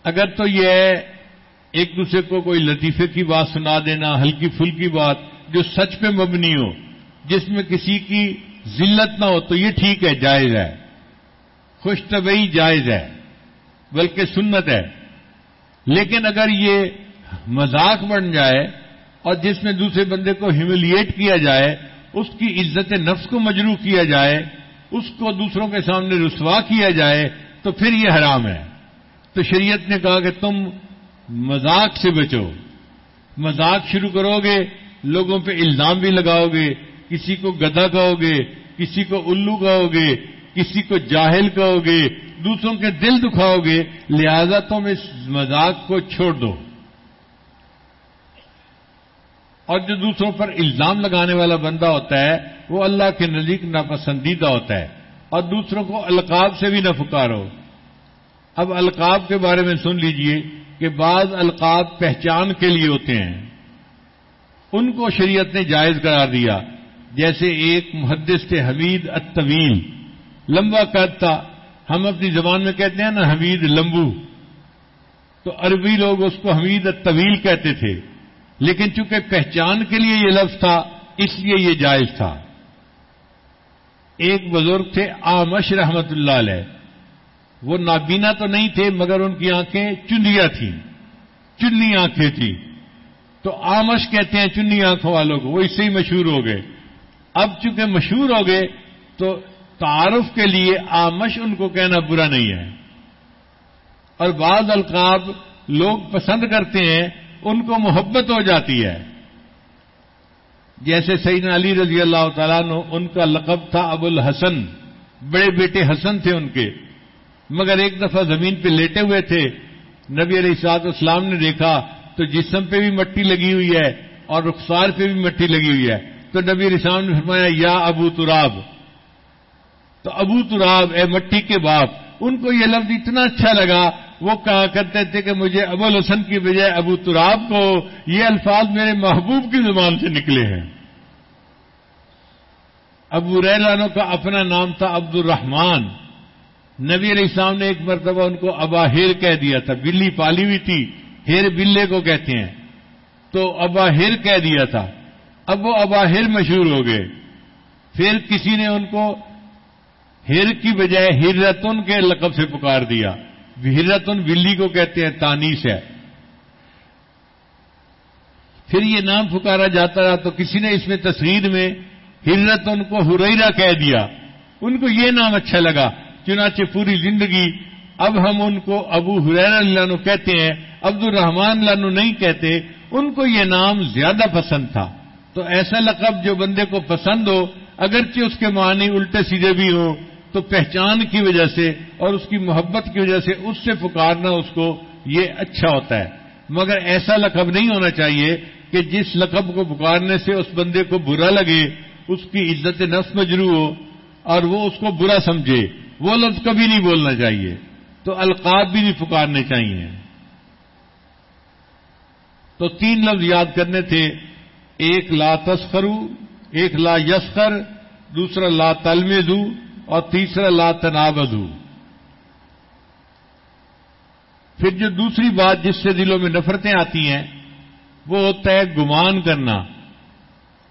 اگر تو یہ ہے ایک دوسرے کو کوئی لطیفے کی بات سنا دینا، ہلکی پھلکی بات جو سچ پہ مبنی ہو، جس میں کسی کی ذلت نہ ہو، تو یہ ٹھیک ہے، جائز ہے۔ خوش طبعی جائز ہے، بلکہ سنت ہے۔ لیکن اگر یہ مذاق بن جائے اور جس میں دوسرے بندے کو ہیوملیٹ کیا جائے، اس کی عزت نفس کو مجروح کیا جائے، اس کو دوسروں کے سامنے رسوا کیا جائے، تو پھر یہ حرام ہے۔ تو شریعت نے کہا کہ تم مذاق سے بچو۔ مذاق شروع کرو گے لوگوں پہ الزام بھی لگاؤ گے کسی کو گدا کہو گے کسی کو الو کہو گے کسی کو جاہل کہو گے دوسروں کے دل دکھاؤ گے لہذا تم اس مذاق کو چھوڑ دو۔ اور جو دوسروں پر الزام لگانے والا بندہ ہوتا ہے، وہ اللہ کے نزدیک ناپسندیدہ ہوتا ہے۔ اور دوسروں کو القاب سے بھی نہ پکارو۔ اب القاب کے بارے میں سن لیجیے۔ کہ بعض القاب پہچان کے لیے ہوتے ہیں۔ ان کو شریعت نے جائز قرار دیا۔ جیسے ایک محدث تھے حمید الطویل۔ لمبا قد تھا۔ ہم اپنی زبان میں کہتے ہیں نا حمید لمبو۔ تو عربی لوگ اس کو حمید الطویل کہتے تھے۔ لیکن چونکہ پہچان کے لیے یہ لفظ تھا، اس لیے یہ جائز تھا۔ ایک بزرگ تھے آمش رحمت اللہ علیہ۔ وہ نابینا تو نہیں تھے مگر ان کی آنکھیں چندیا تھیں چنی آنکھیں تھیں۔ تو آمش کہتے ہیں چنی آنکھوں والوں کو، وہ اس سے ہی مشہور ہو گئے۔ اب چونکہ مشہور ہو گئے، تو تعارف کے لیے آمش ان کو کہنا برا نہیں ہے۔ اور بعض القاب لوگ پسند کرتے ہیں، ان کو محبت ہو جاتی ہے۔ جیسے سیدنا علی رضی اللہ تعالیٰ نے ان کا لقب تھا ابو الحسن بڑے بیٹے حسن تھے ان کے۔ مگر ایک دفعہ زمین پہ لیٹے ہوئے تھے۔ نبی علیہ سعد اسلام نے دیکھا تو جسم پہ بھی مٹی لگی ہوئی ہے اور رخسار پہ بھی مٹی لگی ہوئی ہے۔ تو نبی علیہ السلام نے فرمایا، یا ابو تراب۔ تو ابو تراب، اے مٹی کے باپ، ان کو یہ لفظ اتنا اچھا لگا، وہ کہا کرتے تھے کہ مجھے ابو الحسن کی بجائے ابو تراب کو یہ الفاظ میرے محبوب کی زبان سے نکلے ہیں۔ ابو ریلانوں کا اپنا نام تھا عبد الرحمان نبی علیہ السلام نے ایک مرتبہ ان کو ابا ہیر کہہ دیا تھا، بلی پالی ہوئی تھی، ہیر بلے کو کہتے ہیں۔ تو ابا ہیر کہہ دیا تھا۔ اب وہ ابا ہیر مشہور ہو گئے۔ پھر کسی نے ان کو ہیر کی بجائے ہرتن کے لقب سے پکار دیا۔ ہرتن بلی کو کہتے ہیں، تانیس ہے۔ پھر یہ نام پکارا جاتا رہا تو کسی نے اس میں تصویر میں ہرتن کو ہریرا کہہ دیا۔ ان کو یہ نام اچھا لگا۔ چنانچہ پوری زندگی اب ہم ان کو ابو حریر اللہ کہتے ہیں عبد الرحمان لانو نہیں کہتے، ان کو یہ نام زیادہ پسند تھا۔ تو ایسا لقب جو بندے کو پسند ہو، اگرچہ اس کے معنی الٹے سیدھے بھی ہو تو پہچان کی وجہ سے اور اس کی محبت کی وجہ سے اس سے پکارنا اس کو یہ اچھا ہوتا ہے۔ مگر ایسا لقب نہیں ہونا چاہیے کہ جس لقب کو پکارنے سے اس بندے کو برا لگے، اس کی عزت نفس مجرو ہو اور وہ اس کو برا سمجھے۔ وہ لفظ کبھی نہیں بولنا چاہیے۔ تو القاب بھی نہیں پکارنے چاہیے۔ تو تین لفظ یاد کرنے تھے۔ ایک لا تسخرو، ایک لا یسخر، دوسرا لا تلمزو اور تیسرا لا تنابزو۔ پھر جو دوسری بات جس سے دلوں میں نفرتیں آتی ہیں، وہ ہوتا ہے گمان کرنا۔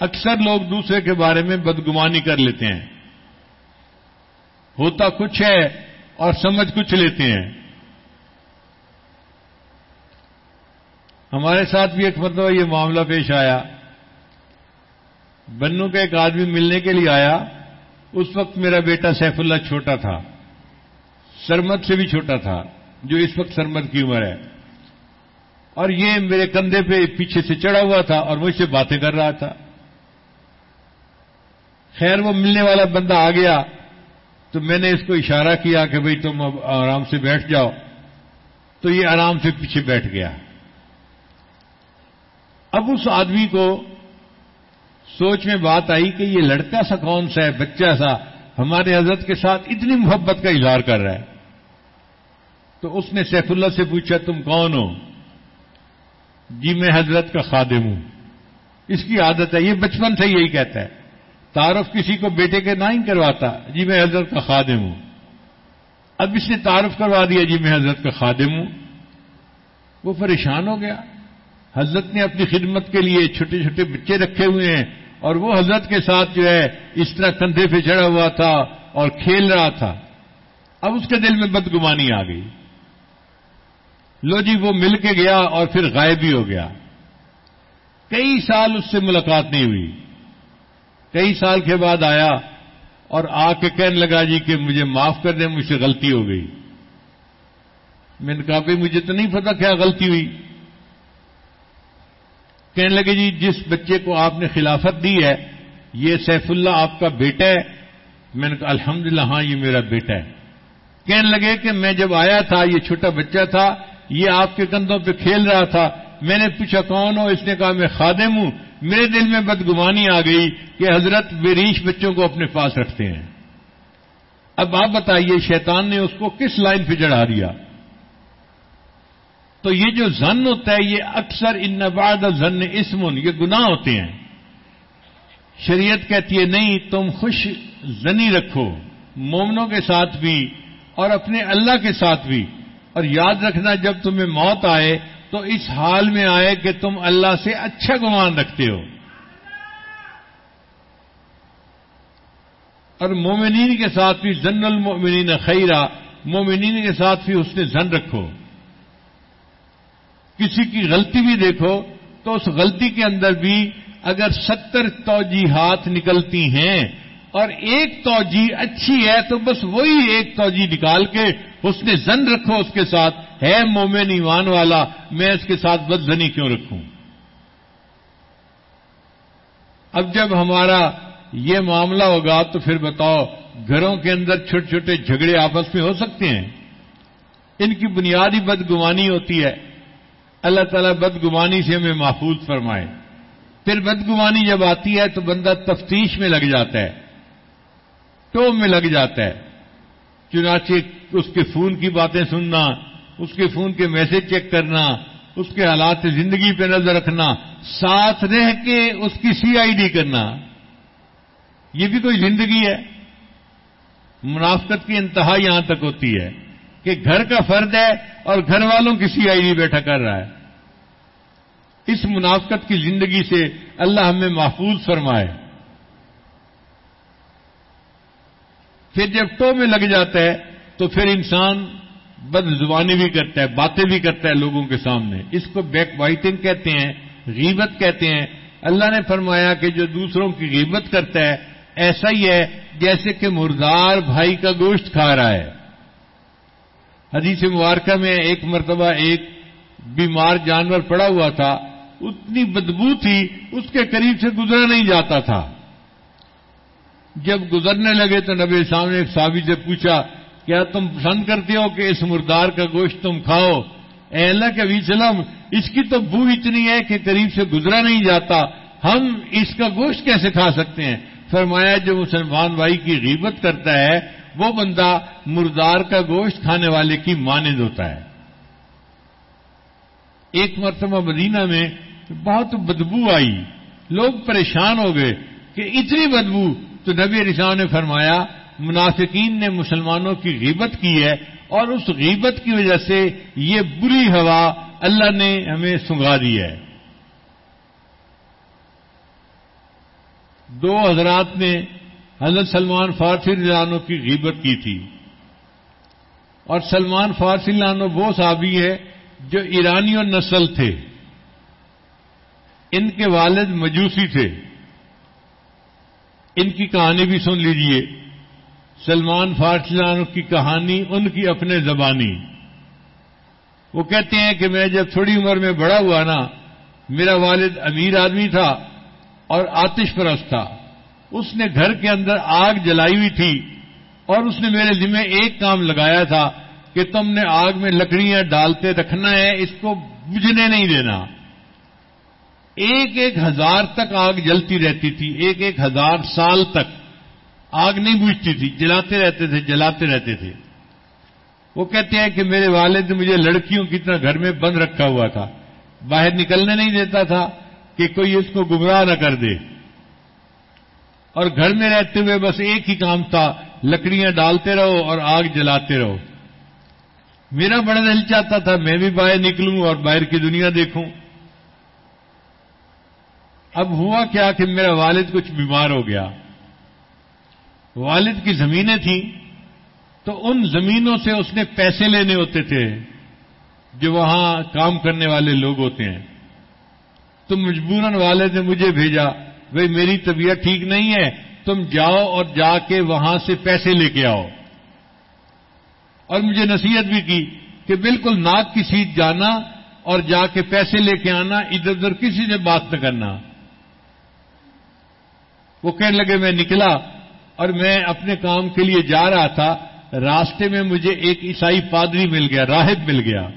اکثر لوگ دوسرے کے بارے میں بدگمانی کر لیتے ہیں۔ ہوتا کچھ ہے اور سمجھ کچھ لیتے ہیں۔ ہمارے ساتھ بھی ایک مرتبہ یہ معاملہ پیش آیا۔ بنو کا ایک آدمی ملنے کے لیے آیا۔ اس وقت میرا بیٹا سیف اللہ چھوٹا تھا۔ سرمد سے بھی چھوٹا تھا، جو اس وقت سرمد کی عمر ہے۔ اور یہ میرے کندھے پہ پیچھے سے چڑھا ہوا تھا اور مجھ سے باتیں کر رہا تھا۔ خیر، وہ ملنے والا بندہ آ گیا۔ تو میں نے اس کو اشارہ کیا کہ بھئی تم اب آرام سے بیٹھ جاؤ۔ تو یہ آرام سے پیچھے بیٹھ گیا۔ اب اس آدمی کو سوچ میں بات آئی کہ یہ لڑکا سا کون سا ہے، بچہ سا، ہمارے حضرت کے ساتھ اتنی محبت کا اظہار کر رہا ہے۔ تو اس نے سیف اللہ سے پوچھا، تم کون ہو؟ جی میں حضرت کا خادم ہوں۔ اس کی عادت ہے، یہ بچپن سے یہی کہتا ہے۔ تعارف کسی کو بیٹے کے نہ ہی کرواتا جی میں حضرت کا خادم ہوں۔ اب اس نے تعارف کروا دیا جی میں حضرت کا خادم ہوں۔ وہ پریشان ہو گیا۔ حضرت نے اپنی خدمت کے لیے چھوٹے چھوٹے بچے رکھے ہوئے ہیں اور وہ حضرت کے ساتھ جو ہے اس طرح کندھے پہ چڑھا ہوا تھا اور کھیل رہا تھا۔ اب اس کے دل میں بدگمانی آ گئی۔ لو جی وہ مل کے گیا اور پھر غائب بھی ہو گیا۔ کئی سال اس سے ملاقات نہیں ہوئی۔ کئی سال کے بعد آیا اور آ کے کہنے لگا جی کہ مجھے معاف کر دیں، مجھ سے غلطی ہو گئی۔ میں نے کہا، بھائی، مجھے تو نہیں پتا کیا غلطی ہوئی۔ کہنے لگے جی جس بچے کو آپ نے خلافت دی ہے، یہ سیف اللہ آپ کا بیٹا ہے۔ میں نے کہا، الحمدللہ ہاں یہ میرا بیٹا ہے۔ کہنے لگے کہ میں جب آیا تھا، یہ چھوٹا بچہ تھا، یہ آپ کے کندھوں پہ کھیل رہا تھا۔ میں نے پوچھا، کون ہو؟ اس نے کہا، میں خادم ہوں۔ میرے دل میں بدگمانی آ گئی کہ حضرت بریش بچوں کو اپنے پاس رکھتے ہیں۔ اب آپ بتائیے شیطان نے اس کو کس لائن پہ چڑھا دیا؟ تو یہ جو زن ہوتا ہے، یہ اکثر ان نباد زن اسمن، یہ گناہ ہوتے ہیں۔ شریعت کہتی ہے، نہیں، تم خوش زنی رکھو، مومنوں کے ساتھ بھی اور اپنے اللہ کے ساتھ بھی۔ اور یاد رکھنا، جب تمہیں موت آئے تو اس حال میں آئے کہ تم اللہ سے اچھا گمان رکھتے ہو۔ اور مومنین کے ساتھ بھی زن المومنین خیرہ مومنین کے ساتھ بھی اس نے زن رکھو۔ کسی کی غلطی بھی دیکھو تو اس غلطی کے اندر بھی اگر ستر توجیحات نکلتی ہیں اور ایک توجہ اچھی ہے تو بس وہی ایک توجہ نکال کے اس نے زن رکھو، اس کے ساتھ، ہے مومن ایمان والا، میں اس کے ساتھ بد زنی کیوں رکھوں؟ اب جب ہمارا یہ معاملہ ہوگا تو پھر بتاؤ، گھروں کے اندر چھوٹے چھوٹے جھگڑے آپس میں ہو سکتے ہیں؟ ان کی بنیادی بدگمانی ہوتی ہے۔ اللہ تعالیٰ بدگمانی سے ہمیں محفوظ فرمائے۔ پھر بدگمانی جب آتی ہے تو بندہ تفتیش میں لگ جاتا ہے۔ ٹو میں لگ جاتا ہے۔ چنانچہ اس کے فون کی باتیں سننا، اس کے فون کے میسج چیک کرنا، اس کے حالات زندگی پہ نظر رکھنا، ساتھ رہ کے اس کی سی آئی ڈی کرنا۔ یہ بھی کوئی زندگی ہے۔ منافقت کی انتہا یہاں تک ہوتی ہے کہ گھر کا فرد ہے اور گھر والوں کی سی آئی ڈی بیٹھا کر رہا ہے۔ اس منافقت کی زندگی سے اللہ ہمیں محفوظ فرمائے۔ پھر جب ٹو میں لگ جاتا ہے تو پھر انسان بد زبانی بھی کرتا ہے، باتیں بھی کرتا ہے لوگوں کے سامنے۔ اس کو بیک وائٹنگ کہتے ہیں، غیبت کہتے ہیں۔ اللہ نے فرمایا کہ جو دوسروں کی غیبت کرتا ہے، ایسا ہی ہے جیسے کہ مردار بھائی کا گوشت کھا رہا ہے۔ حدیث مبارکہ میں ایک مرتبہ ایک بیمار جانور پڑا ہوا تھا، اتنی بدبو تھی، اس کے قریب سے گزرا نہیں جاتا تھا۔ جب گزرنے لگے تو نبی صاحب نے ایک صحابی سے پوچھا، کیا تم پسند کرتے ہو کہ اس مردار کا گوشت تم کھاؤ؟ اے اللہ کے وسلم اس کی تو بو اتنی ہے کہ قریب سے گزرا نہیں جاتا۔ ہم اس کا گوشت کیسے کھا سکتے ہیں؟ فرمایا، جو مسلمان بھائی کی غیبت کرتا ہے، وہ بندہ مردار کا گوشت کھانے والے کی مانند ہوتا ہے۔ ایک مرتبہ مدینہ میں بہت بدبو آئی۔ لوگ پریشان ہو گئے کہ اتنی بدبو تو نبی رسا نے فرمایا، منافقین نے مسلمانوں کی غیبت کی ہے اور اس غیبت کی وجہ سے یہ بری ہوا اللہ نے ہمیں سنگا دی ہے۔ دو حضرات نے حضرت سلمان فارسی رضانوں کی غیبت کی تھی۔ اور سلمان فارسی لانو وہ صحابی ہے جو ایرانی اور نسل تھے۔ ان کے والد مجوسی تھے۔ ان کی کہانی بھی سن لیجیے۔ سلمان فارسلان کی کہانی، ان کی اپنے زبانی۔ وہ کہتے ہیں کہ میں جب تھوڑی عمر میں بڑا ہوا نا، میرا والد امیر آدمی تھا اور آتش پرست تھا۔ اس نے گھر کے اندر آگ جلائی ہوئی تھی اور اس نے میرے ذمہ ایک کام لگایا تھا کہ تم نے آگ میں لکڑیاں ڈالتے رکھنا ہے، اس کو بجھنے نہیں دینا۔ ایک ایک ہزار تک آگ جلتی رہتی تھی، ایک ایک ہزار سال تک آگ نہیں بوجھتی تھی، جلاتے رہتے تھے، جلاتے رہتے تھے۔ وہ کہتے ہیں کہ میرے والد نے مجھے لڑکیوں کی طرح گھر میں بند رکھا ہوا تھا۔ باہر نکلنے نہیں دیتا تھا کہ کوئی اس کو گمراہ نہ کر دے۔ اور گھر میں رہتے ہوئے بس ایک ہی کام تھا، لکڑیاں ڈالتے رہو اور آگ جلاتے رہو۔ میرا بڑا دل چاہتا تھا میں بھی باہر نکلوں اور باہر کی دنیا دیکھوں۔ اب ہوا کیا کہ میرا والد کچھ بیمار ہو گیا؟ والد کی زمینیں تھیں تو ان زمینوں سے اس نے پیسے لینے ہوتے تھے جو وہاں کام کرنے والے لوگ ہوتے ہیں۔ تو مجبوراً والد نے مجھے بھیجا بھائی میری طبیعت ٹھیک نہیں ہے، تم جاؤ اور جا کے وہاں سے پیسے لے کے آؤ۔ اور مجھے نصیحت بھی کی کہ بالکل ناک کی سیٹ جانا اور جا کے پیسے لے کے آنا، ادھر ادھر کسی سے بات نہ کرنا۔ وہ کہنے لگے، میں نکلا اور میں اپنے کام کے لیے جا رہا تھا، راستے میں مجھے ایک عیسائی پادری مل گیا، راہب مل گیا۔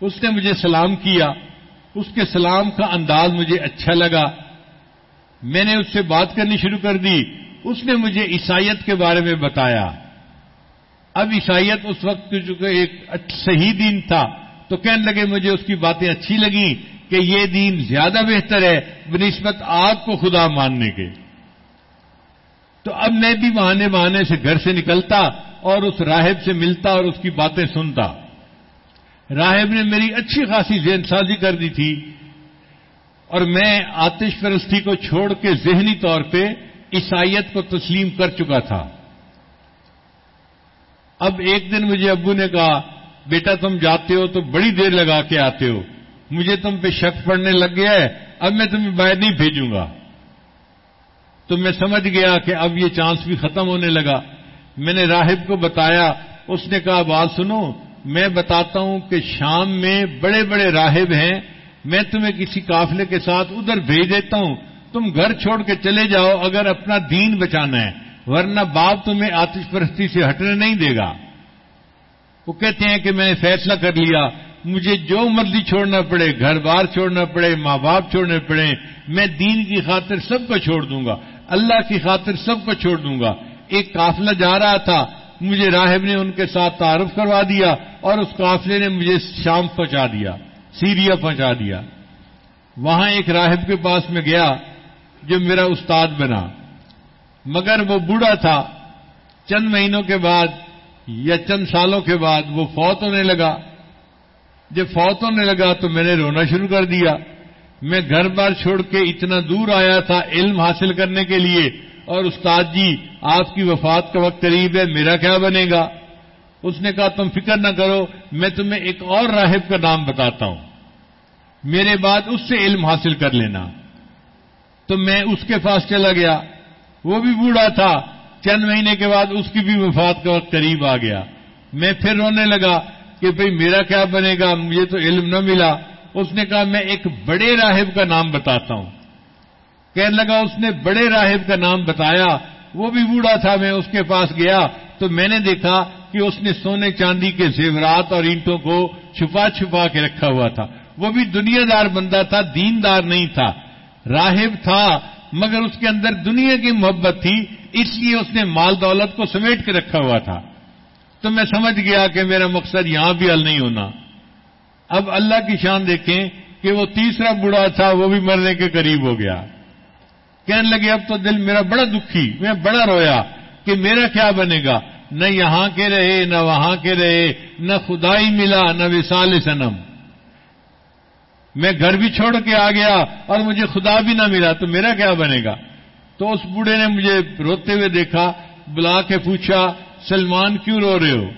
اس نے مجھے سلام کیا، اس کے سلام کا انداز مجھے اچھا لگا۔ میں نے اس سے بات کرنی شروع کر دی، اس نے مجھے عیسائیت کے بارے میں بتایا۔ اب عیسائیت اس وقت چونکہ ایک صحیح دین تھا، تو کہنے لگے مجھے اس کی باتیں اچھی لگیں۔ کہ یہ دین زیادہ بہتر ہے بنسبت آپ کو خدا ماننے کے۔ تو اب میں بھی بہانے بہانے سے گھر سے نکلتا اور اس راہب سے ملتا اور اس کی باتیں سنتا۔ راہب نے میری اچھی خاصی ذہن سازی کر دی تھی اور میں آتش پرستی کو چھوڑ کے ذہنی طور پہ عیسائیت کو تسلیم کر چکا تھا۔ اب ایک دن مجھے ابو نے کہا، بیٹا تم جاتے ہو تو بڑی دیر لگا کے آتے ہو۔ مجھے تم پہ شک پڑنے لگ گیا ہے، اب میں تمہیں باہر نہیں بھیجوں گا۔ تو میں سمجھ گیا کہ اب یہ چانس بھی ختم ہونے لگا۔ میں نے راہب کو بتایا، اس نے کہا، بات سنو، میں بتاتا ہوں کہ شام میں بڑے بڑے راہب ہیں، میں تمہیں کسی قافلے کے ساتھ ادھر بھیج دیتا ہوں۔ تم گھر چھوڑ کے چلے جاؤ، اگر اپنا دین بچانا ہے، ورنہ باپ تمہیں آتش پرستی سے ہٹنے نہیں دے گا۔ وہ کہتے ہیں کہ میں نے فیصلہ کر لیا مجھے جو مرضی چھوڑنا پڑے، گھر بار چھوڑنا پڑے، ماں باپ چھوڑنے پڑے، میں دین کی خاطر سب کو چھوڑ دوں گا، اللہ کی خاطر سب کو چھوڑ دوں گا۔ ایک قافلہ جا رہا تھا، مجھے راہب نے ان کے ساتھ تعارف کروا دیا اور اس قافلے نے مجھے شام پہنچا دیا، سیریا پہنچا دیا۔ وہاں ایک راہب کے پاس میں گیا جو میرا استاد بنا۔ مگر وہ بوڑھا تھا۔ چند مہینوں کے بعد یا چند سالوں کے بعد وہ فوت ہونے لگا۔ جب فوت ہونے لگا تو میں نے رونا شروع کر دیا۔ میں گھر بار چھوڑ کے اتنا دور آیا تھا علم حاصل کرنے کے لیے۔ اور استاد جی آپ کی وفات کا وقت قریب ہے، میرا کیا بنے گا؟ اس نے کہا، تم فکر نہ کرو، میں تمہیں ایک اور راہب کا نام بتاتا ہوں۔ میرے بعد اس سے علم حاصل کر لینا۔ تو میں اس کے پاس چلا گیا۔ وہ بھی بوڑھا تھا۔ چند مہینے کے بعد اس کی بھی وفات کا وقت قریب آ گیا۔ میں پھر رونے لگا۔ کہ بھئی میرا کیا بنے گا؟ مجھے تو علم نہ ملا۔ اس نے کہا، میں ایک بڑے راہب کا نام بتاتا ہوں۔ کہنے لگا، اس نے بڑے راہب کا نام بتایا۔ وہ بھی بوڑھا تھا، میں اس کے پاس گیا۔ تو میں نے دیکھا کہ اس نے سونے چاندی کے زیورات اور اینٹوں کو چھپا چھپا کے رکھا ہوا تھا۔ وہ بھی دنیا دار بندہ تھا، دیندار نہیں تھا۔ راہب تھا، مگر اس کے اندر دنیا کی محبت تھی، اس لیے اس نے مال دولت کو سمیٹ کے رکھا ہوا تھا۔ تو میں سمجھ گیا کہ میرا مقصد یہاں بھی حل نہیں ہونا۔ اب اللہ کی شان دیکھیں کہ وہ تیسرا بڑا تھا، وہ بھی مرنے کے قریب ہو گیا۔ کہنے لگے، اب تو دل میرا بڑا دکھی، میں بڑا رویا کہ میرا کیا بنے گا؟ نہ یہاں کے رہے، نہ وہاں کے رہے، نہ خدائی ملا، نہ وسال سنم میں گھر بھی چھوڑ کے آ گیا اور مجھے خدا بھی نہ ملا، تو میرا کیا بنے گا؟ تو اس بوڑھے نے مجھے روتے ہوئے دیکھا، بلا کے پوچھا سلمان کیوں رو رہے ہو؟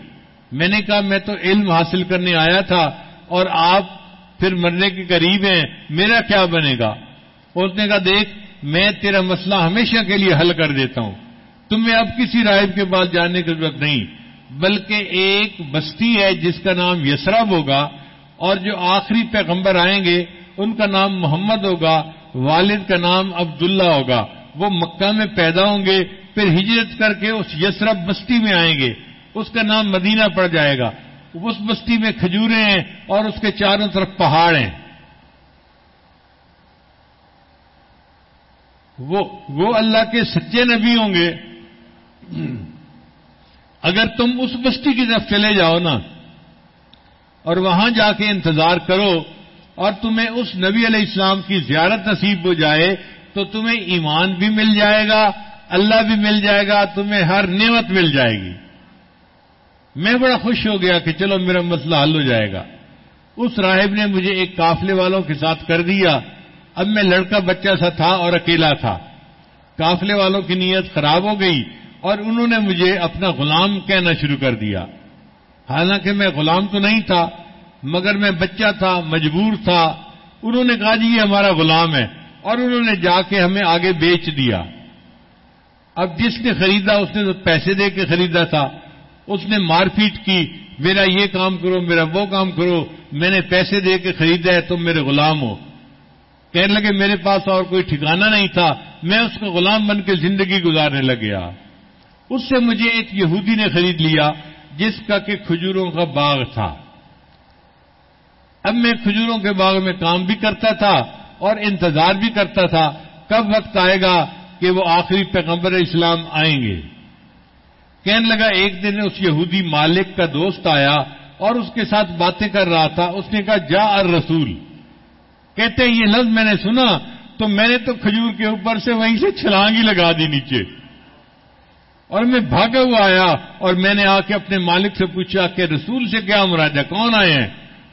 میں نے کہا میں تو علم حاصل کرنے آیا تھا اور آپ پھر مرنے کے قریب ہیں، میرا کیا بنے گا؟ اس نے کہا دیکھ، میں تیرا مسئلہ ہمیشہ کے لیے حل کر دیتا ہوں۔ تمہیں اب کسی راہب کے پاس جانے کی ضرورت نہیں، بلکہ ایک بستی ہے جس کا نام یسرب ہوگا اور جو آخری پیغمبر آئیں گے، ان کا نام محمد ہوگا، والد کا نام عبداللہ ہوگا۔ وہ مکہ میں پیدا ہوں گے پھر ہجرت کر کے اس یسرب بستی میں آئیں گے۔ اس کا نام مدینہ پڑ جائے گا۔ اس بستی میں کھجورے ہیں اور اس کے چاروں طرف پہاڑ ہیں۔ وہ وہ اللہ کے سچے نبی ہوں گے۔ اگر تم اس بستی کی طرف چلے جاؤ نا اور وہاں جا کے انتظار کرو اور تمہیں اس نبی علیہ السلام کی زیارت نصیب ہو جائے تو تمہیں ایمان بھی مل جائے گا۔ اللہ بھی مل جائے گا، تمہیں ہر نعمت مل جائے گی۔ میں بڑا خوش ہو گیا کہ چلو میرا مسئلہ حل ہو جائے گا۔ اس راہب نے مجھے ایک قافلے والوں کے ساتھ کر دیا۔ اب میں لڑکا بچہ سا تھا اور اکیلا تھا۔ قافلے والوں کی نیت خراب ہو گئی اور انہوں نے مجھے اپنا غلام کہنا شروع کر دیا۔ حالانکہ میں غلام تو نہیں تھا، مگر میں بچہ تھا، مجبور تھا۔ انہوں نے کہا جی یہ ہمارا غلام ہے۔ اور انہوں نے جا کے ہمیں آگے بیچ دیا۔ اب جس نے خریدا، اس نے تو پیسے دے کے خریدا تھا۔ اس نے مار پیٹ کی، میرا یہ کام کرو، میرا وہ کام کرو، میں نے پیسے دے کے خریدا ہے، تم میرے غلام ہو۔ کہنے لگے، میرے پاس اور کوئی ٹھکانہ نہیں تھا، میں اس کا غلام بن کے زندگی گزارنے لگ گیا اس سے مجھے ایک یہودی نے خرید لیا، جس کا کہ کھجوروں کا باغ تھا۔ اب میں کھجوروں کے باغ میں کام بھی کرتا تھا اور انتظار بھی کرتا تھا، کب وقت آئے گا؟ کہ وہ آخری پیغمبر اسلام آئیں گے۔ کہنے لگا، ایک دن اس یہودی مالک کا دوست آیا اور اس کے ساتھ باتیں کر رہا تھا۔ اس نے کہا، جا ار رسول کہتے ہیں، یہ لفظ میں نے سنا، تو میں نے تو کھجور کے اوپر سے وہیں سے چھلانگی لگا دی نیچے۔ اور میں بھاگا ہوا آیا اور میں نے آ کے اپنے مالک سے پوچھا کہ رسول سے کیا مراد ہے کون آئے ہیں؟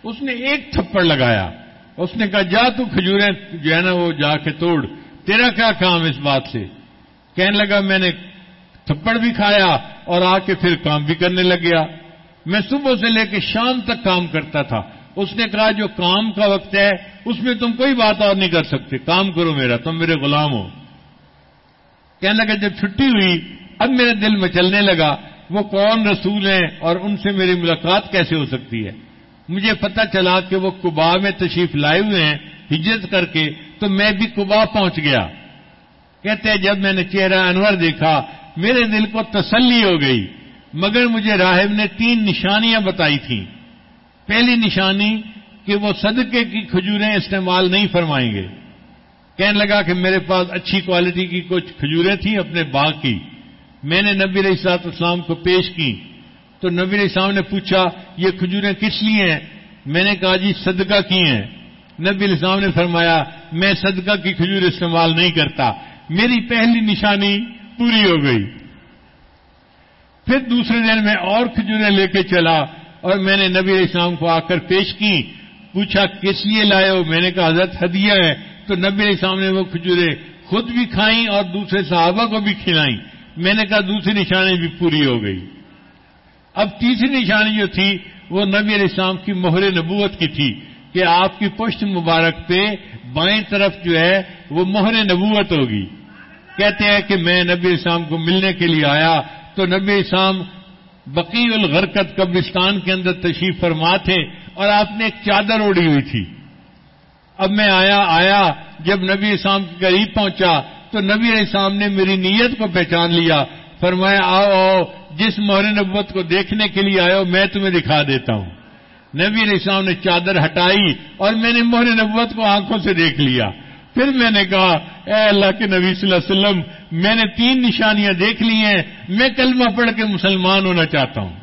اس نے ایک تھپڑ لگایا۔ اس نے کہا، جا تو کھجوریں جو ہے نا، وہ جا کے توڑ۔ تیرا کیا کام اس بات سے؟ کہنے لگا میں نے تھپڑ بھی کھایا اور آ کے پھر کام بھی کرنے لگ گیا۔ میں صبح سے لے کے شام تک کام کرتا تھا۔ اس نے کہا، جو کام کا وقت ہے، اس میں تم کوئی بات اور نہیں کر سکتے۔ کام کرو میرا، تم میرے غلام ہو۔ کہنے لگا، جب چھٹی ہوئی، اب میرے دل میں چلنے لگا، وہ کون رسول ہیں اور ان سے میری ملاقات کیسے ہو سکتی ہے؟ مجھے پتا چلا کہ وہ کبا میں تشریف لائے ہوئے ہیں، ہجرت کر کے تو میں بھی کبا پہنچ گیا۔ کہتے ہیں جب میں نے چہرہ انور دیکھا، میرے دل کو تسلی ہو گئی، مگر مجھے راہب نے تین نشانیاں بتائی تھیں۔ پہلی نشانی کہ وہ صدقے کی کھجوریں استعمال نہیں فرمائیں گے۔ کہنے لگا کہ میرے پاس اچھی کوالٹی کی کچھ کھجوریں تھیں اپنے باغ کی۔ میں نے نبی علیہ السلاط اسلام کو پیش کی۔ تو نبی علیہ السلام نے پوچھا، یہ کھجوریں کس لیے ہیں؟ میں نے کہا جی صدقہ کی ہیں۔ نبی علیہ السلام نے فرمایا، میں صدقہ کی کھجور استعمال نہیں کرتا۔ میری پہلی نشانی پوری ہو گئی۔ پھر دوسرے دن میں اور کھجوریں لے کے چلا اور میں نے نبی علیہ السلام کو آ کر پیش کی۔ پوچھا، کس لیے لائے ہو؟ میں نے کہا، حضرت ہدیہ ہے۔ تو نبی علیہ السلام نے وہ کھجوریں خود بھی کھائیں اور دوسرے صحابہ کو بھی کھلائیں۔ میں نے کہا، دوسری نشانی بھی پوری ہو گئی۔ اب تیسری نشانی جو تھی، وہ نبی علیہ السلام کی مہر نبوت کی تھی۔ کہ آپ کی پشت مبارک پہ بائیں طرف جو ہے وہ مہر نبوت ہوگی۔ کہتے ہیں کہ میں نبی اسلام کو ملنے کے لیے آیا تو نبی اسلام بقی الغرکت قبرستان کے اندر تشریف فرما تھے اور آپ نے ایک چادر اوڑی ہوئی تھی۔ اب میں آیا آیا، جب نبی اسلام کے قریب پہنچا تو نبی علیہ السلام نے میری نیت کو پہچان لیا۔ فرمایا، آؤ آؤ، جس مہر نبوت کو دیکھنے کے لیے آئے میں تمہیں دکھا دیتا ہوں۔ نبی علیہ السلام نے چادر ہٹائی اور میں نے مہر نبوت کو آنکھوں سے دیکھ لیا۔ پھر میں نے کہا، اے اللہ کے نبی صلی اللہ علیہ وسلم، میں نے تین نشانیاں دیکھ لی ہیں۔ میں کلمہ پڑھ کے مسلمان ہونا چاہتا ہوں۔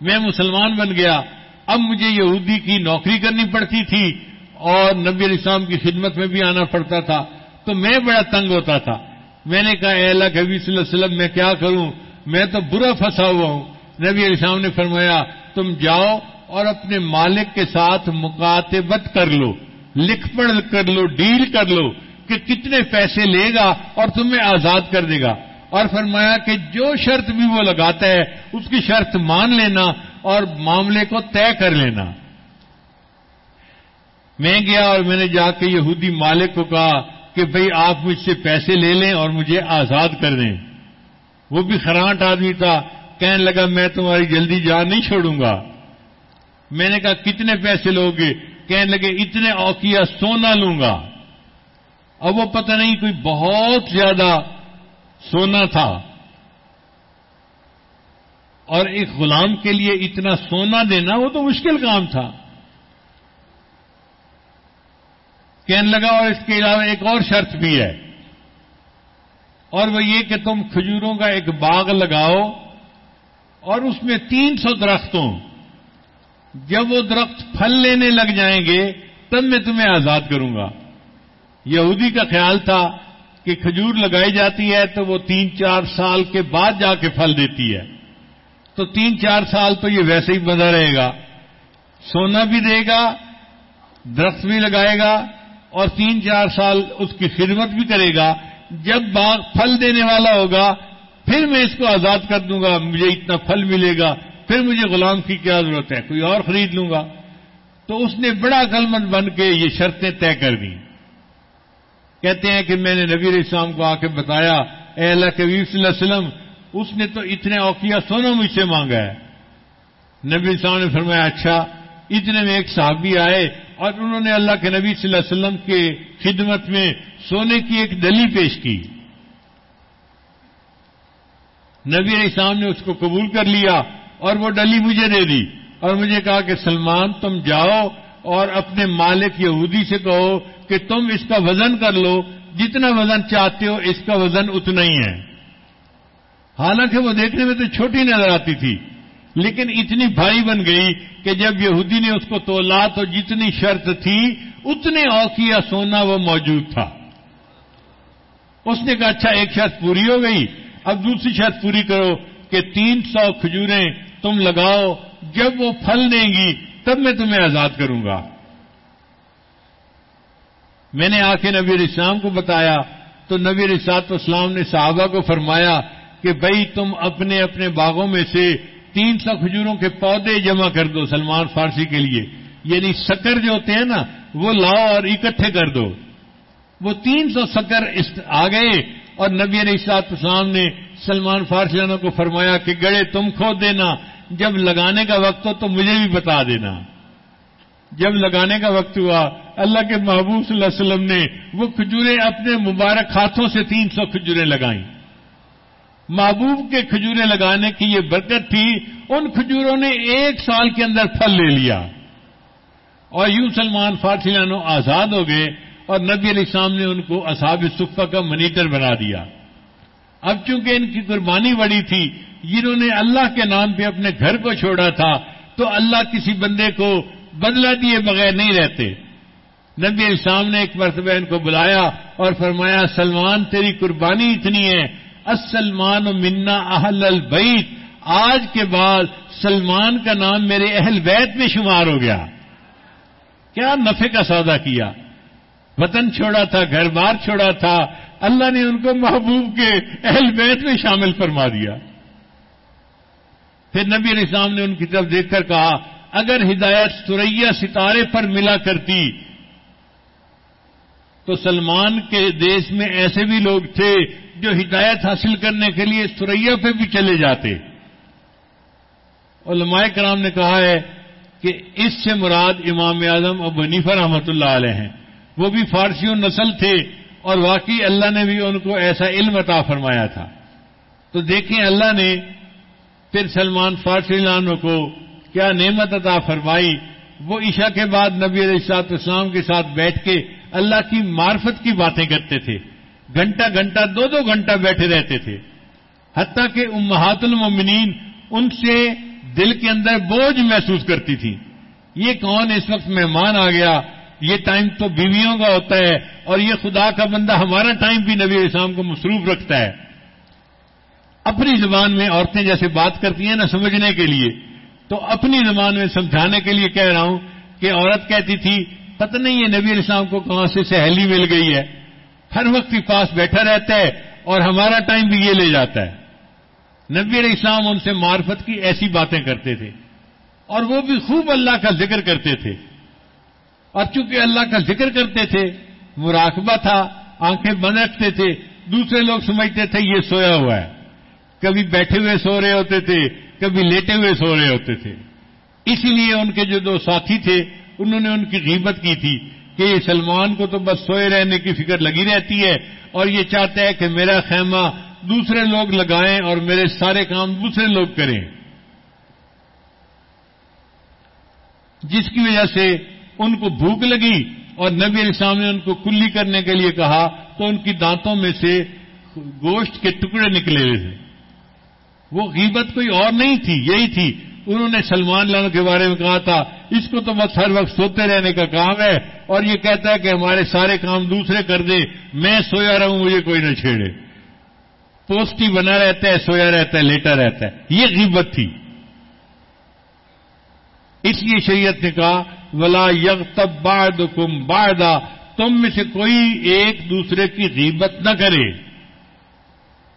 میں مسلمان بن گیا۔ اب مجھے یہودی کی نوکری کرنی پڑتی تھی اور نبی علیہ السلام کی خدمت میں بھی آنا پڑتا تھا۔ تو میں بڑا تنگ ہوتا تھا۔ میں نے کہا، اے اللہ کے نبی صلی اللہ علیہ وسلم، میں کیا کروں؟ میں تو برا پھنسا ہوا ہوں۔ نبی علیہ السلام نے فرمایا تم جاؤ اور اپنے مالک کے ساتھ مکاتبت کر لو لکھ پڑھ کر لو، ڈیل کر لو کہ کتنے پیسے لے گا اور تمہیں آزاد کر دے گا۔ اور فرمایا کہ جو شرط بھی وہ لگاتا ہے، اس کی شرط مان لینا اور معاملے کو طے کر لینا۔ میں گیا اور میں نے جا کے یہودی مالک کو کہا کہ بھئی آپ مجھ سے پیسے لے لیں اور مجھے آزاد کر دیں۔ وہ بھی خرانٹ آدمی تھا۔ کہنے لگا، میں تمہاری جلدی جان نہیں چھوڑوں گا۔ میں نے کہا، کتنے پیسے لوگے کہنے لگے، اتنے اوکیا سونا لوں گا۔ اب وہ پتہ نہیں کوئی بہت زیادہ سونا تھا۔ اور ایک غلام کے لیے اتنا سونا دینا وہ تو مشکل کام تھا۔ کہنے لگا، اور اس کے علاوہ ایک اور شرط بھی ہے۔ اور وہ یہ کہ تم کھجوروں کا ایک باغ لگاؤ۔ اور اس میں تین سو درختوں، جب وہ درخت پھل لینے لگ جائیں گے، تب میں تمہیں آزاد کروں گا۔ یہودی کا خیال تھا کہ کھجور لگائی جاتی ہے تو وہ تین چار سال کے بعد جا کے پھل دیتی ہے۔ تو تین چار سال تو یہ ویسے ہی بنا رہے گا۔ سونا بھی دے گا، درخت بھی لگائے گا اور تین چار سال اس کی خدمت بھی کرے گا۔ جب باغ پھل دینے والا ہوگا پھر میں اس کو آزاد کر دوں گا، مجھے اتنا پھل ملے گا، پھر مجھے غلام کی کیا ضرورت ہے، کوئی اور خرید لوں گا۔ تو اس نے بڑا مند بن کے یہ شرطیں طے کر دی کہتے ہیں کہ میں نے نبی السلام کو آ کے بتایا، اے اللہ کے صلی اللہ علیہ وسلم، اس نے تو اتنے اوقیہ سونا مجھ سے مانگا ہے۔ نبی السلام نے فرمایا اچھا اتنے میں ایک صحابی آئے اور انہوں نے اللہ کے نبی صلی اللہ علیہ وسلم کے خدمت میں سونے کی ایک ڈلی پیش کی۔ نبی علیہ السلام نے اس کو قبول کر لیا اور وہ ڈلی مجھے دے دی اور مجھے کہا کہ سلمان تم جاؤ اور اپنے مالک یہودی سے کہو کہ تم اس کا وزن کر لو، جتنا وزن چاہتے ہو اس کا وزن اتنا ہی ہے۔ حالانکہ وہ دیکھنے میں تو چھوٹی نظر آتی تھی، لیکن اتنی بھاری بن گئی کہ جب یہودی نے اس کو تولا تو جتنی شرط تھی، اتنے اوقیا سونا وہ موجود تھا۔ اس نے کہا اچھا ایک شرط پوری ہو گئی۔ اب دوسری شرط پوری کرو کہ تین سو کھجوریں تم لگاؤ، جب وہ پھل دیں گی، تب میں تمہیں آزاد کروں گا۔ میں نے آ کے نبی اسلام کو بتایا، تو نبی رسات اسلام نے صحابہ کو فرمایا کہ بھائی تم اپنے اپنے باغوں میں سے تین سو کھجوروں کے پودے جمع کر دو سلمان فارسی کے لیے۔ یعنی سکر جو ہوتے ہیں نا، وہ لاؤ اور اکٹھے کر دو۔ وہ تین سو سکر آ گئے اور نبی علیہ السلاط اسلام نے سلمان فارسیانوں کو فرمایا کہ گڑے تم کھود دینا، جب لگانے کا وقت ہو تو مجھے بھی بتا دینا۔ جب لگانے کا وقت ہوا، اللہ کے محبوب صلی اللہ علیہ وسلم نے وہ کھجوریں اپنے مبارک ہاتھوں سے تین سو کھجوریں لگائیں۔ محبوب کے کھجوریں لگانے کی یہ برکت تھی، ان کھجوروں نے ایک سال کے اندر پھل لے لیا۔ اور یوں سلمان فارسیانوں آزاد ہو گئے اور نبی علیہ السلام نے ان کو اصحاب صفہ کا منیٹر بنا دیا۔ اب چونکہ ان کی قربانی بڑی تھی، جنہوں نے اللہ کے نام پہ اپنے گھر کو چھوڑا تھا، تو اللہ کسی بندے کو بدلہ دیے بغیر نہیں رہتے۔ نبی علیہ السلام نے ایک مرتبہ ان کو بلایا اور فرمایا، سلمان تیری قربانی اتنی ہے اسلمان و منا اہل البیت۔ آج کے بعد سلمان کا نام میرے اہل بیت میں شمار ہو گیا۔ کیا نفے کا سودا کیا؟ وطن چھوڑا تھا، گھر بار چھوڑا تھا، اللہ نے ان کو محبوب کے اہل بیت میں شامل فرما دیا۔ پھر نبی علیہ السلام نے ان کی طرف دیکھ کر کہا، اگر ہدایت سریا ستارے پر ملا کرتی، تو سلمان کے دیش میں ایسے بھی لوگ تھے جو ہدایت حاصل کرنے کے لیے سریا پہ بھی چلے جاتے۔ علماء کرام نے کہا ہے کہ اس سے مراد امام اعظم اور بنیفہ رحمۃ اللہ علیہ ہیں۔ وہ بھی فارسیوں نسل تھے اور واقعی اللہ نے بھی ان کو ایسا علم عطا فرمایا تھا۔ تو دیکھیں اللہ نے پھر سلمان فارسی لانوں کو کیا نعمت عطا فرمائی۔ وہ عشاء کے بعد نبی علیہ السلاط اسلام کے ساتھ بیٹھ کے اللہ کی معرفت کی باتیں کرتے تھے۔ گھنٹہ گھنٹہ دو دو گھنٹہ بیٹھے رہتے تھے۔ حتیٰ کہ امہات المومنین ان سے دل کے اندر بوجھ محسوس کرتی تھی یہ کون اس وقت مہمان آ گیا یہ ٹائم تو بیویوں کا ہوتا ہے اور یہ خدا کا بندہ ہمارا ٹائم بھی نبی اسلام کو مصروف رکھتا ہے۔ اپنی زبان میں عورتیں جیسے بات کرتی ہیں نا سمجھنے کے لیے، تو اپنی زبان میں سمجھانے کے لیے کہہ رہا ہوں کہ عورت کہتی تھی، پتہ نہیں یہ نبی اسلام کو کہاں سے سہیلی مل گئی ہے۔ ہر وقت کے پاس بیٹھا رہتا ہے اور ہمارا ٹائم بھی یہ لے جاتا ہے۔ نبی علیہ السلام ان سے معرفت کی ایسی باتیں کرتے تھے اور وہ بھی خوب اللہ کا ذکر کرتے تھے۔ اور چونکہ اللہ کا ذکر کرتے تھے، مراقبہ تھا، آنکھیں بند رکھتے تھے، دوسرے لوگ سمجھتے تھے، یہ سویا ہوا ہے۔ کبھی بیٹھے ہوئے سو رہے ہوتے تھے، کبھی لیٹے ہوئے سو رہے ہوتے تھے۔ اسی لیے ان کے جو دو ساتھی تھے، انہوں نے ان کی غیبت کی تھی کہ یہ سلمان کو تو بس سوئے رہنے کی فکر لگی رہتی ہے، اور یہ چاہتا ہے کہ میرا خیمہ دوسرے لوگ لگائیں اور میرے سارے کام دوسرے لوگ کریں۔ جس کی وجہ سے ان کو بھوک لگی اور نبی علیہ السلام نے ان کو کلی کرنے کے لیے کہا، تو ان کی دانتوں میں سے گوشت کے ٹکڑے نکلے ہوئے تھے وہ غیبت کوئی اور نہیں تھی، یہی تھی۔ انہوں نے سلمان لانو کے بارے میں کہا تھا، اس کو تو بس ہر وقت سوتے رہنے کا کام ہے، اور یہ کہتا ہے کہ ہمارے سارے کام دوسرے کر دے، میں سویا رہوں، مجھے کوئی نہ چھیڑے۔ پوسٹی بنا رہتا ہے، سویا رہتا ہے، لیٹا رہتا ہے۔ یہ غیبت تھی۔ اس لیے شریعت نے کہا ولا یگ تب باد کم تم میں سے کوئی ایک دوسرے کی غیبت نہ کرے۔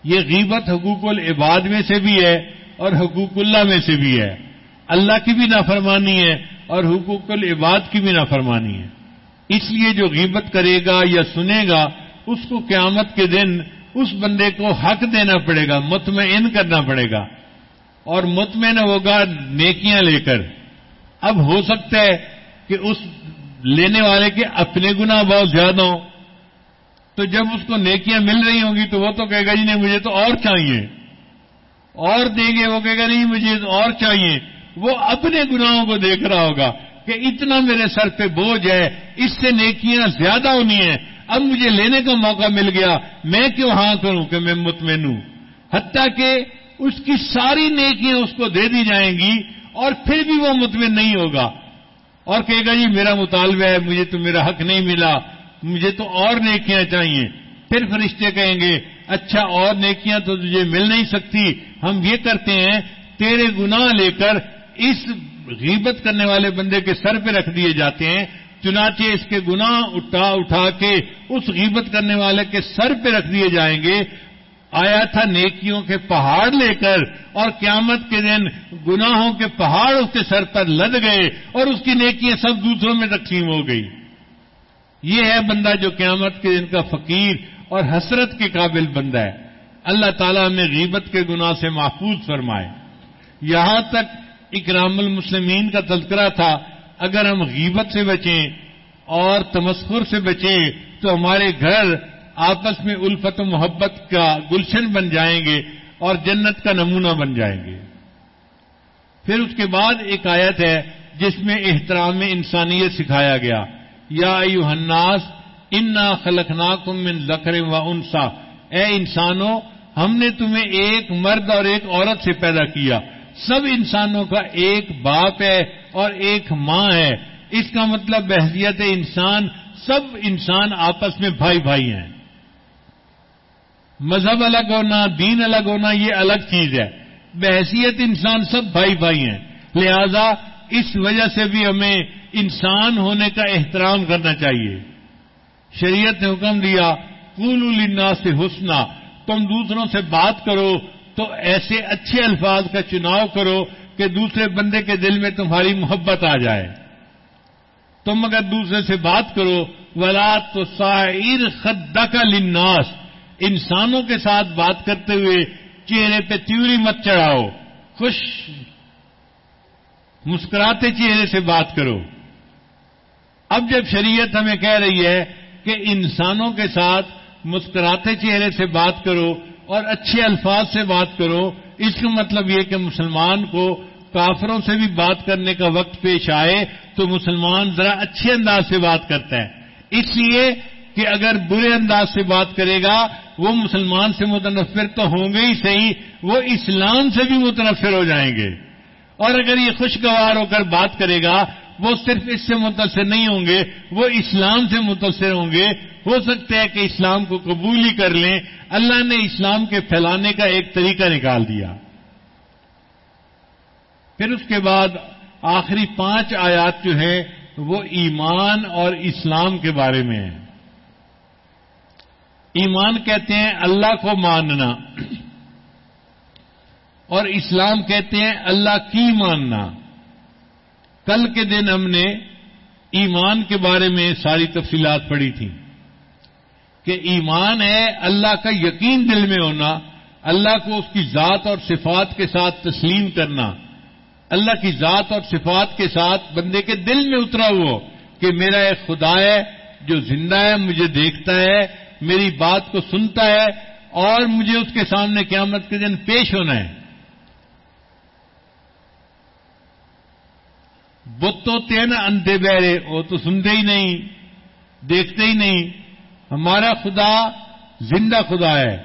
یہ غیبت حقوق العباد میں سے بھی ہے اور حقوق اللہ میں سے بھی ہے۔ اللہ کی بھی نافرمانی ہے اور حقوق العباد کی بھی نافرمانی ہے۔ اس لیے جو غیبت کرے گا یا سنے گا، اس کو قیامت کے دن اس بندے کو حق دینا پڑے گا، مطمئن کرنا پڑے گا۔ اور مطمئن ہوگا نیکیاں لے کر۔ اب ہو سکتا ہے کہ اس لینے والے کے اپنے گناہ بہت زیادہ ہوں۔ تو جب اس کو نیکیاں مل رہی ہوں گی تو وہ تو کہے گا جی نہیں، مجھے تو اور چاہیے۔ اور دیں گے، وہ کہے گا نہیں، مجھے تو اور چاہیے۔ وہ اپنے گناہوں کو دیکھ رہا ہوگا کہ اتنا میرے سر پہ بوجھ ہے، اس سے نیکیاں زیادہ ہونی ہیں۔ اب مجھے لینے کا موقع مل گیا، میں کیوں ہاں کروں کہ میں مطمئن ہوں؟ حتیٰ کہ اس کی ساری نیکیاں اس کو دے دی جائیں گی اور پھر بھی وہ مطمئن نہیں ہوگا۔ اور کہے گا جی میرا مطالبہ ہے، مجھے تو میرا حق نہیں ملا، مجھے تو اور نیکیاں چاہیے۔ پھر فرشتے کہیں گے اچھا اور نیکیاں تو تجھے مل نہیں سکتی، ہم یہ کرتے ہیں، تیرے گناہ لے کر اس غیبت کرنے والے بندے کے سر پہ رکھ دیے جاتے ہیں، چنانچہ اس کے گناہ اٹھا اٹھا کے اس غیبت کرنے والے کے سر پہ رکھ دیے جائیں گے۔ آیا تھا نیکیوں کے پہاڑ لے کر اور قیامت کے دن گناہوں کے پہاڑ اس کے سر پر لد گئے اور اس کی نیکیاں سب دوسروں میں تقسیم ہو گئی۔ یہ ہے بندہ جو قیامت کے دن کا فقیر اور حسرت کے قابل بندہ ہے۔ اللہ تعالیٰ ہمیں غیبت کے گناہ سے محفوظ فرمائے۔ یہاں تک اکرام المسلمین کا تذکرہ تھا، اگر ہم غیبت سے بچیں اور تمسخر سے بچیں تو ہمارے گھر آپس میں الفت و محبت کا گلشن بن جائیں گے اور جنت کا نمونہ بن جائیں گے۔ پھر اس کے بعد ایک آیت ہے جس میں احترام انسانیت سکھایا گیا۔ یا ایو الناس، انا خلقناکم من ذکر و انسا اے انسانوں، ہم نے تمہیں ایک مرد اور ایک عورت سے پیدا کیا۔ سب انسانوں کا ایک باپ ہے اور ایک ماں ہے۔ اس کا مطلب بحثیت انسان، سب انسان آپس میں بھائی بھائی ہیں۔ مذہب الگ ہونا، دین الگ ہونا، یہ الگ چیز ہے۔ بحثیت انسان سب بھائی بھائی ہیں۔ لہذا اس وجہ سے بھی ہمیں انسان ہونے کا احترام کرنا چاہیے۔ شریعت نے حکم دیا کول النا سے حسنا۔ تم دوسروں سے بات کرو، تو ایسے اچھے الفاظ کا چناؤ کرو کہ دوسرے بندے کے دل میں تمہاری محبت آ جائے۔ تم اگر دوسرے سے بات کرو، ولا تو سائر خدا کا لناس انسانوں کے ساتھ بات کرتے ہوئے چہرے پہ تیوری مت چڑھاؤ، خوش، مسکراتے چہرے سے بات کرو۔ اب جب شریعت ہمیں کہہ رہی ہے کہ انسانوں کے ساتھ مسکراتے چہرے سے بات کرو اور اچھے الفاظ سے بات کرو، اس کا مطلب یہ کہ مسلمان کو کافروں سے بھی بات کرنے کا وقت پیش آئے تو مسلمان ذرا اچھے انداز سے بات کرتا ہے اس لیے کہ اگر برے انداز سے بات کرے گا وہ مسلمان سے متنفر تو ہوں گے ہی صحیح، وہ اسلام سے بھی متنفر ہو جائیں گے۔ اور اگر یہ خوشگوار ہو کر بات کرے گا، وہ صرف اس سے متاثر نہیں ہوں گے، وہ اسلام سے متاثر ہوں گے۔ ہو سکتا ہے کہ اسلام کو قبول ہی کر لیں۔ اللہ نے اسلام کے پھیلانے کا ایک طریقہ نکال دیا۔ پھر اس کے بعد آخری پانچ آیات جو ہیں، وہ ایمان اور اسلام کے بارے میں ہیں۔ ایمان کہتے ہیں اللہ کو ماننا اور اسلام کہتے ہیں اللہ کی ماننا کل کے دن ہم نے ایمان کے بارے میں ساری تفصیلات پڑھی تھیں کہ ایمان ہے اللہ کا یقین دل میں ہونا، اللہ کو اس کی ذات اور صفات کے ساتھ تسلیم کرنا، اللہ کی ذات اور صفات کے ساتھ بندے کے دل میں اترا ہوا کہ میرا ایک خدا ہے جو زندہ ہے، مجھے دیکھتا ہے میری بات کو سنتا ہے اور مجھے اس کے سامنے قیامت کے دن پیش ہونا ہے۔ بت تو تین اندھے بہرے وہ تو سنتے ہی نہیں، دیکھتے ہی نہیں۔ ہمارا خدا زندہ خدا ہے۔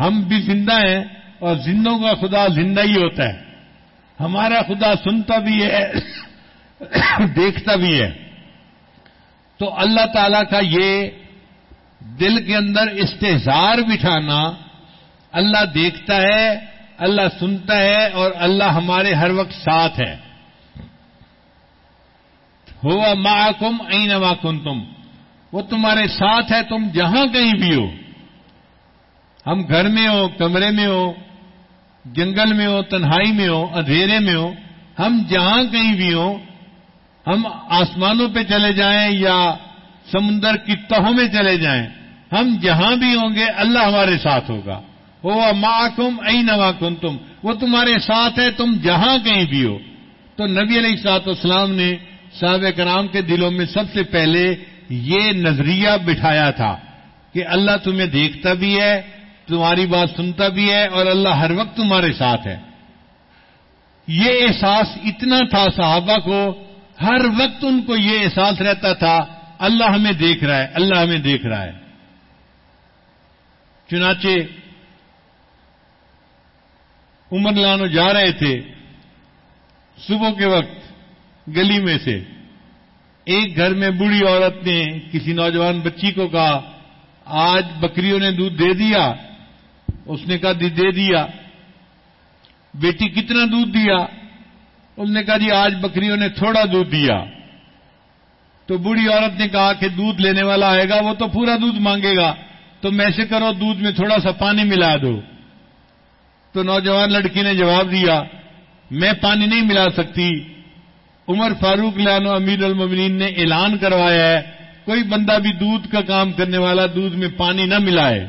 ہم بھی زندہ ہیں اور زندوں کا خدا زندہ ہی ہوتا ہے۔ ہمارا خدا سنتا بھی ہے، دیکھتا بھی ہے۔ تو اللہ تعالی کا یہ دل کے اندر استحصار بٹھانا اللہ دیکھتا ہے، اللہ سنتا ہے اور اللہ ہمارے ہر وقت ساتھ ہے۔ ہوا ماں کم این کن تم وہ تمہارے ساتھ ہے، تم جہاں کہیں بھی ہو۔ ہم گھر میں ہو، کمرے میں ہو، جنگل میں ہو، تنہائی میں ہو، اندھیرے میں ہو۔ ہم جہاں کہیں بھی ہو، ہم آسمانوں پہ چلے جائیں یا سمندر کی تہوں میں چلے جائیں۔ ہم جہاں بھی ہوں گے، اللہ ہمارے ساتھ ہوگا۔ وہ ماں کم ائی نوا کن تم وہ تمہارے ساتھ ہے، تم جہاں کہیں بھی ہو۔ تو نبی علیہ سات اسلام نے صحابہ کرام کے دلوں میں سب سے پہلے یہ نظریہ بٹھایا تھا کہ اللہ تمہیں دیکھتا بھی ہے، تمہاری بات سنتا بھی ہے اور اللہ ہر وقت تمہارے ساتھ ہے۔ یہ احساس اتنا تھا صحابہ کو، ہر وقت ان کو یہ احساس رہتا تھا، اللہ ہمیں دیکھ رہا ہے، اللہ ہمیں دیکھ رہا ہے۔ چنانچہ عمر لانو جا رہے تھے صبح کے وقت گلی میں سے۔ ایک گھر میں بوڑھی عورت نے کسی نوجوان بچی کو کہا، آج بکریوں نے دودھ دے دیا۔ اس نے کہا جی، دے دیا۔ بیٹی کتنا دودھ دیا؟ اس نے کہا جی آج بکریوں نے تھوڑا دودھ دیا۔ تو بوڑھی عورت نے کہا کہ دودھ لینے والا آئے گا، وہ تو پورا دودھ مانگے گا۔ تو میں سے کرو دودھ میں تھوڑا سا پانی ملا دو۔ تو نوجوان لڑکی نے جواب دیا، میں پانی نہیں ملا سکتی۔ عمر فاروق لانو امیر المبنین نے اعلان کروایا ہے، کوئی بندہ بھی دودھ کا کام کرنے والا دودھ میں پانی نہ ملائے۔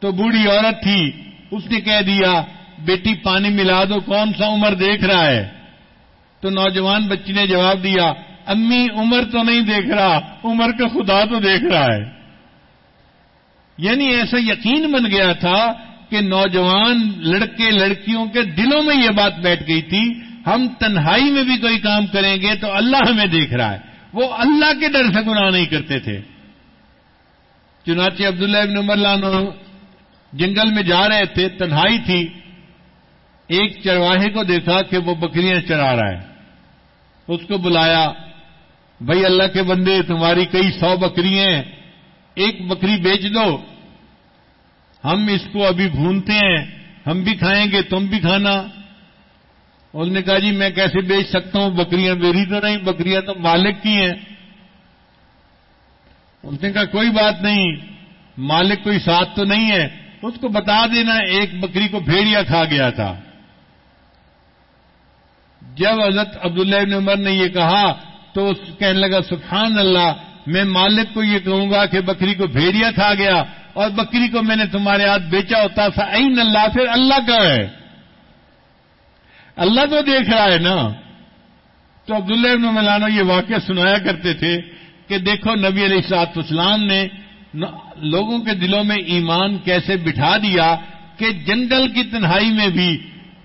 تو بوڑھی عورت تھی، اس نے کہہ دیا، بیٹی پانی ملا دو، کون سا عمر دیکھ رہا ہے؟ تو نوجوان بچی نے جواب دیا، امی عمر تو نہیں دیکھ رہا، عمر کا خدا تو دیکھ رہا ہے۔ یعنی ایسا یقین بن گیا تھا کہ نوجوان لڑکے لڑکیوں کے دلوں میں یہ بات بیٹھ گئی تھی، ہم تنہائی میں بھی کوئی کام کریں گے تو اللہ ہمیں دیکھ رہا ہے۔ وہ اللہ کے ڈر سے گناہ نہیں کرتے تھے۔ چنانچہ عبداللہ ابن عمر لانو جنگل میں جا رہے تھے، تنہائی تھی۔ ایک چرواہے کو دیکھا کہ وہ بکریاں چرا رہا ہے۔ اس کو بلایا، بھائی اللہ کے بندے، تمہاری کئی سو بکریاں ایک بکری بیچ دو۔ ہم اس کو ابھی بھونتے ہیں۔ ہم بھی کھائیں گے، تم بھی کھانا۔ اس نے کہا جی میں کیسے بیچ سکتا ہوں؟ بکریاں میری تو نہیں بکریاں تو مالک کی ہیں۔ اس نے کہا، کوئی بات نہیں، مالک کوئی ساتھ تو نہیں ہے۔ اس کو بتا دینا، ایک بکری کو بھیڑیا کھا گیا تھا۔ جب حضرت عبداللہ ابن عمر نے یہ کہا تو اس کہنے لگا، سبحان اللہ میں مالک کو یہ کہوں گا کہ بکری کو بھیڑیا کھا گیا اور بکری کو میں نے تمہارے ہاتھ بیچا ہوتا تھا این اللہ پھر اللہ کا ہے؟ اللہ تو دیکھ رہا ہے نا۔ تو عبداللہ ابن ملانو یہ واقعہ سنایا کرتے تھے کہ دیکھو نبی علیہ السلاط اسلام نے لوگوں کے دلوں میں ایمان کیسے بٹھا دیا کہ جنگل کی تنہائی میں بھی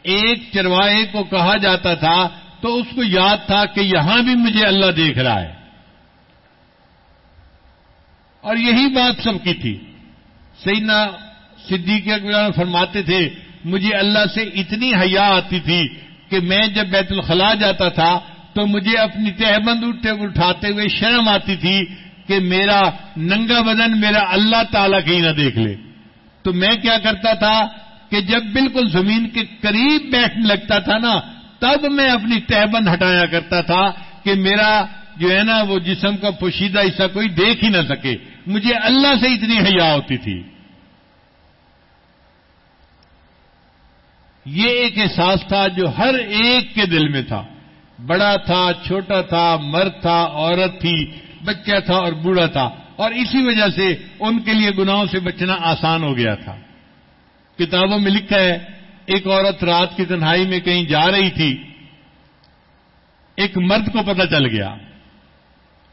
ایک چرواہے کو کہا جاتا تھا تو اس کو یاد تھا کہ یہاں بھی مجھے اللہ دیکھ رہا ہے۔ اور یہی بات سب کی تھی۔ سیدنا صدیق اکبر فرماتے تھے، مجھے اللہ سے اتنی حیا آتی تھی کہ میں جب بیت الخلاء جاتا تھا تو مجھے اپنی تہبند اٹھاتے ہوئے شرم آتی تھی کہ میرا ننگا بدن میرا اللہ تعالی کہیں نہ دیکھ لے۔ تو میں کیا کرتا تھا کہ جب بالکل زمین کے قریب بیٹھنے لگتا تھا نا، تب میں اپنی تہبند ہٹایا کرتا تھا کہ میرا جو ہے نا وہ جسم کا پوشیدہ حصہ کوئی دیکھ ہی نہ سکے۔ مجھے اللہ سے اتنی حیا ہوتی تھی۔ یہ ایک احساس تھا جو ہر ایک کے دل میں تھا۔ بڑا تھا، چھوٹا تھا، مرد تھا، عورت تھی، بچہ تھا اور بوڑھا تھا۔ اور اسی وجہ سے ان کے لیے گناہوں سے بچنا آسان ہو گیا تھا۔ کتابوں میں لکھا ہے، ایک عورت رات کی تنہائی میں کہیں جا رہی تھی۔ ایک مرد کو پتہ چل گیا۔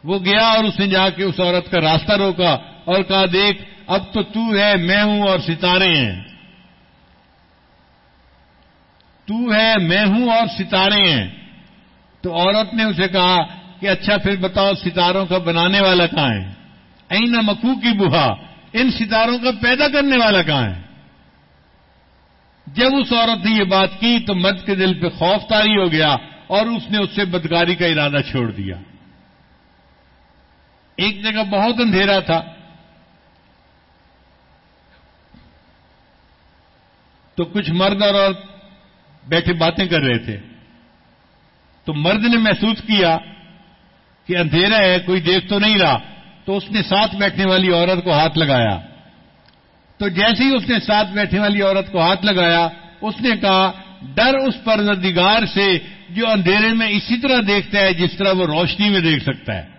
وہ گیا اور اس نے جا کے اس عورت کا راستہ روکا اور کہا، دیکھ، اب تو تو ہے، میں ہوں اور ستارے ہیں۔ تو ہے، میں ہوں اور ستارے ہیں۔ تو عورت نے اسے کہا کہ اچھا پھر بتاؤ ستاروں کا بنانے والا کہاں ہے؟ این مکو کی بہا ان ستاروں کا پیدا کرنے والا کہاں ہے؟ جب اس عورت نے یہ بات کی تو مرد کے دل پہ خوف تاری ہو گیا اور اس نے اس سے بدکاری کا ارادہ چھوڑ دیا۔ ایک جگہ بہت اندھیرا تھا۔ تو کچھ مرد اور عورت بیٹھے باتیں کر رہے تھے۔ تو مرد نے محسوس کیا کہ اندھیرا ہے، کوئی دیکھ تو نہیں رہا۔ تو اس نے ساتھ بیٹھنے والی عورت کو ہاتھ لگایا۔ تو جیسے ہی اس نے ساتھ بیٹھنے والی عورت کو ہاتھ لگایا، اس نے کہا، ڈر اس پروردگار سے جو اندھیرے میں اسی طرح دیکھتا ہے جس طرح وہ روشنی میں دیکھ سکتا ہے۔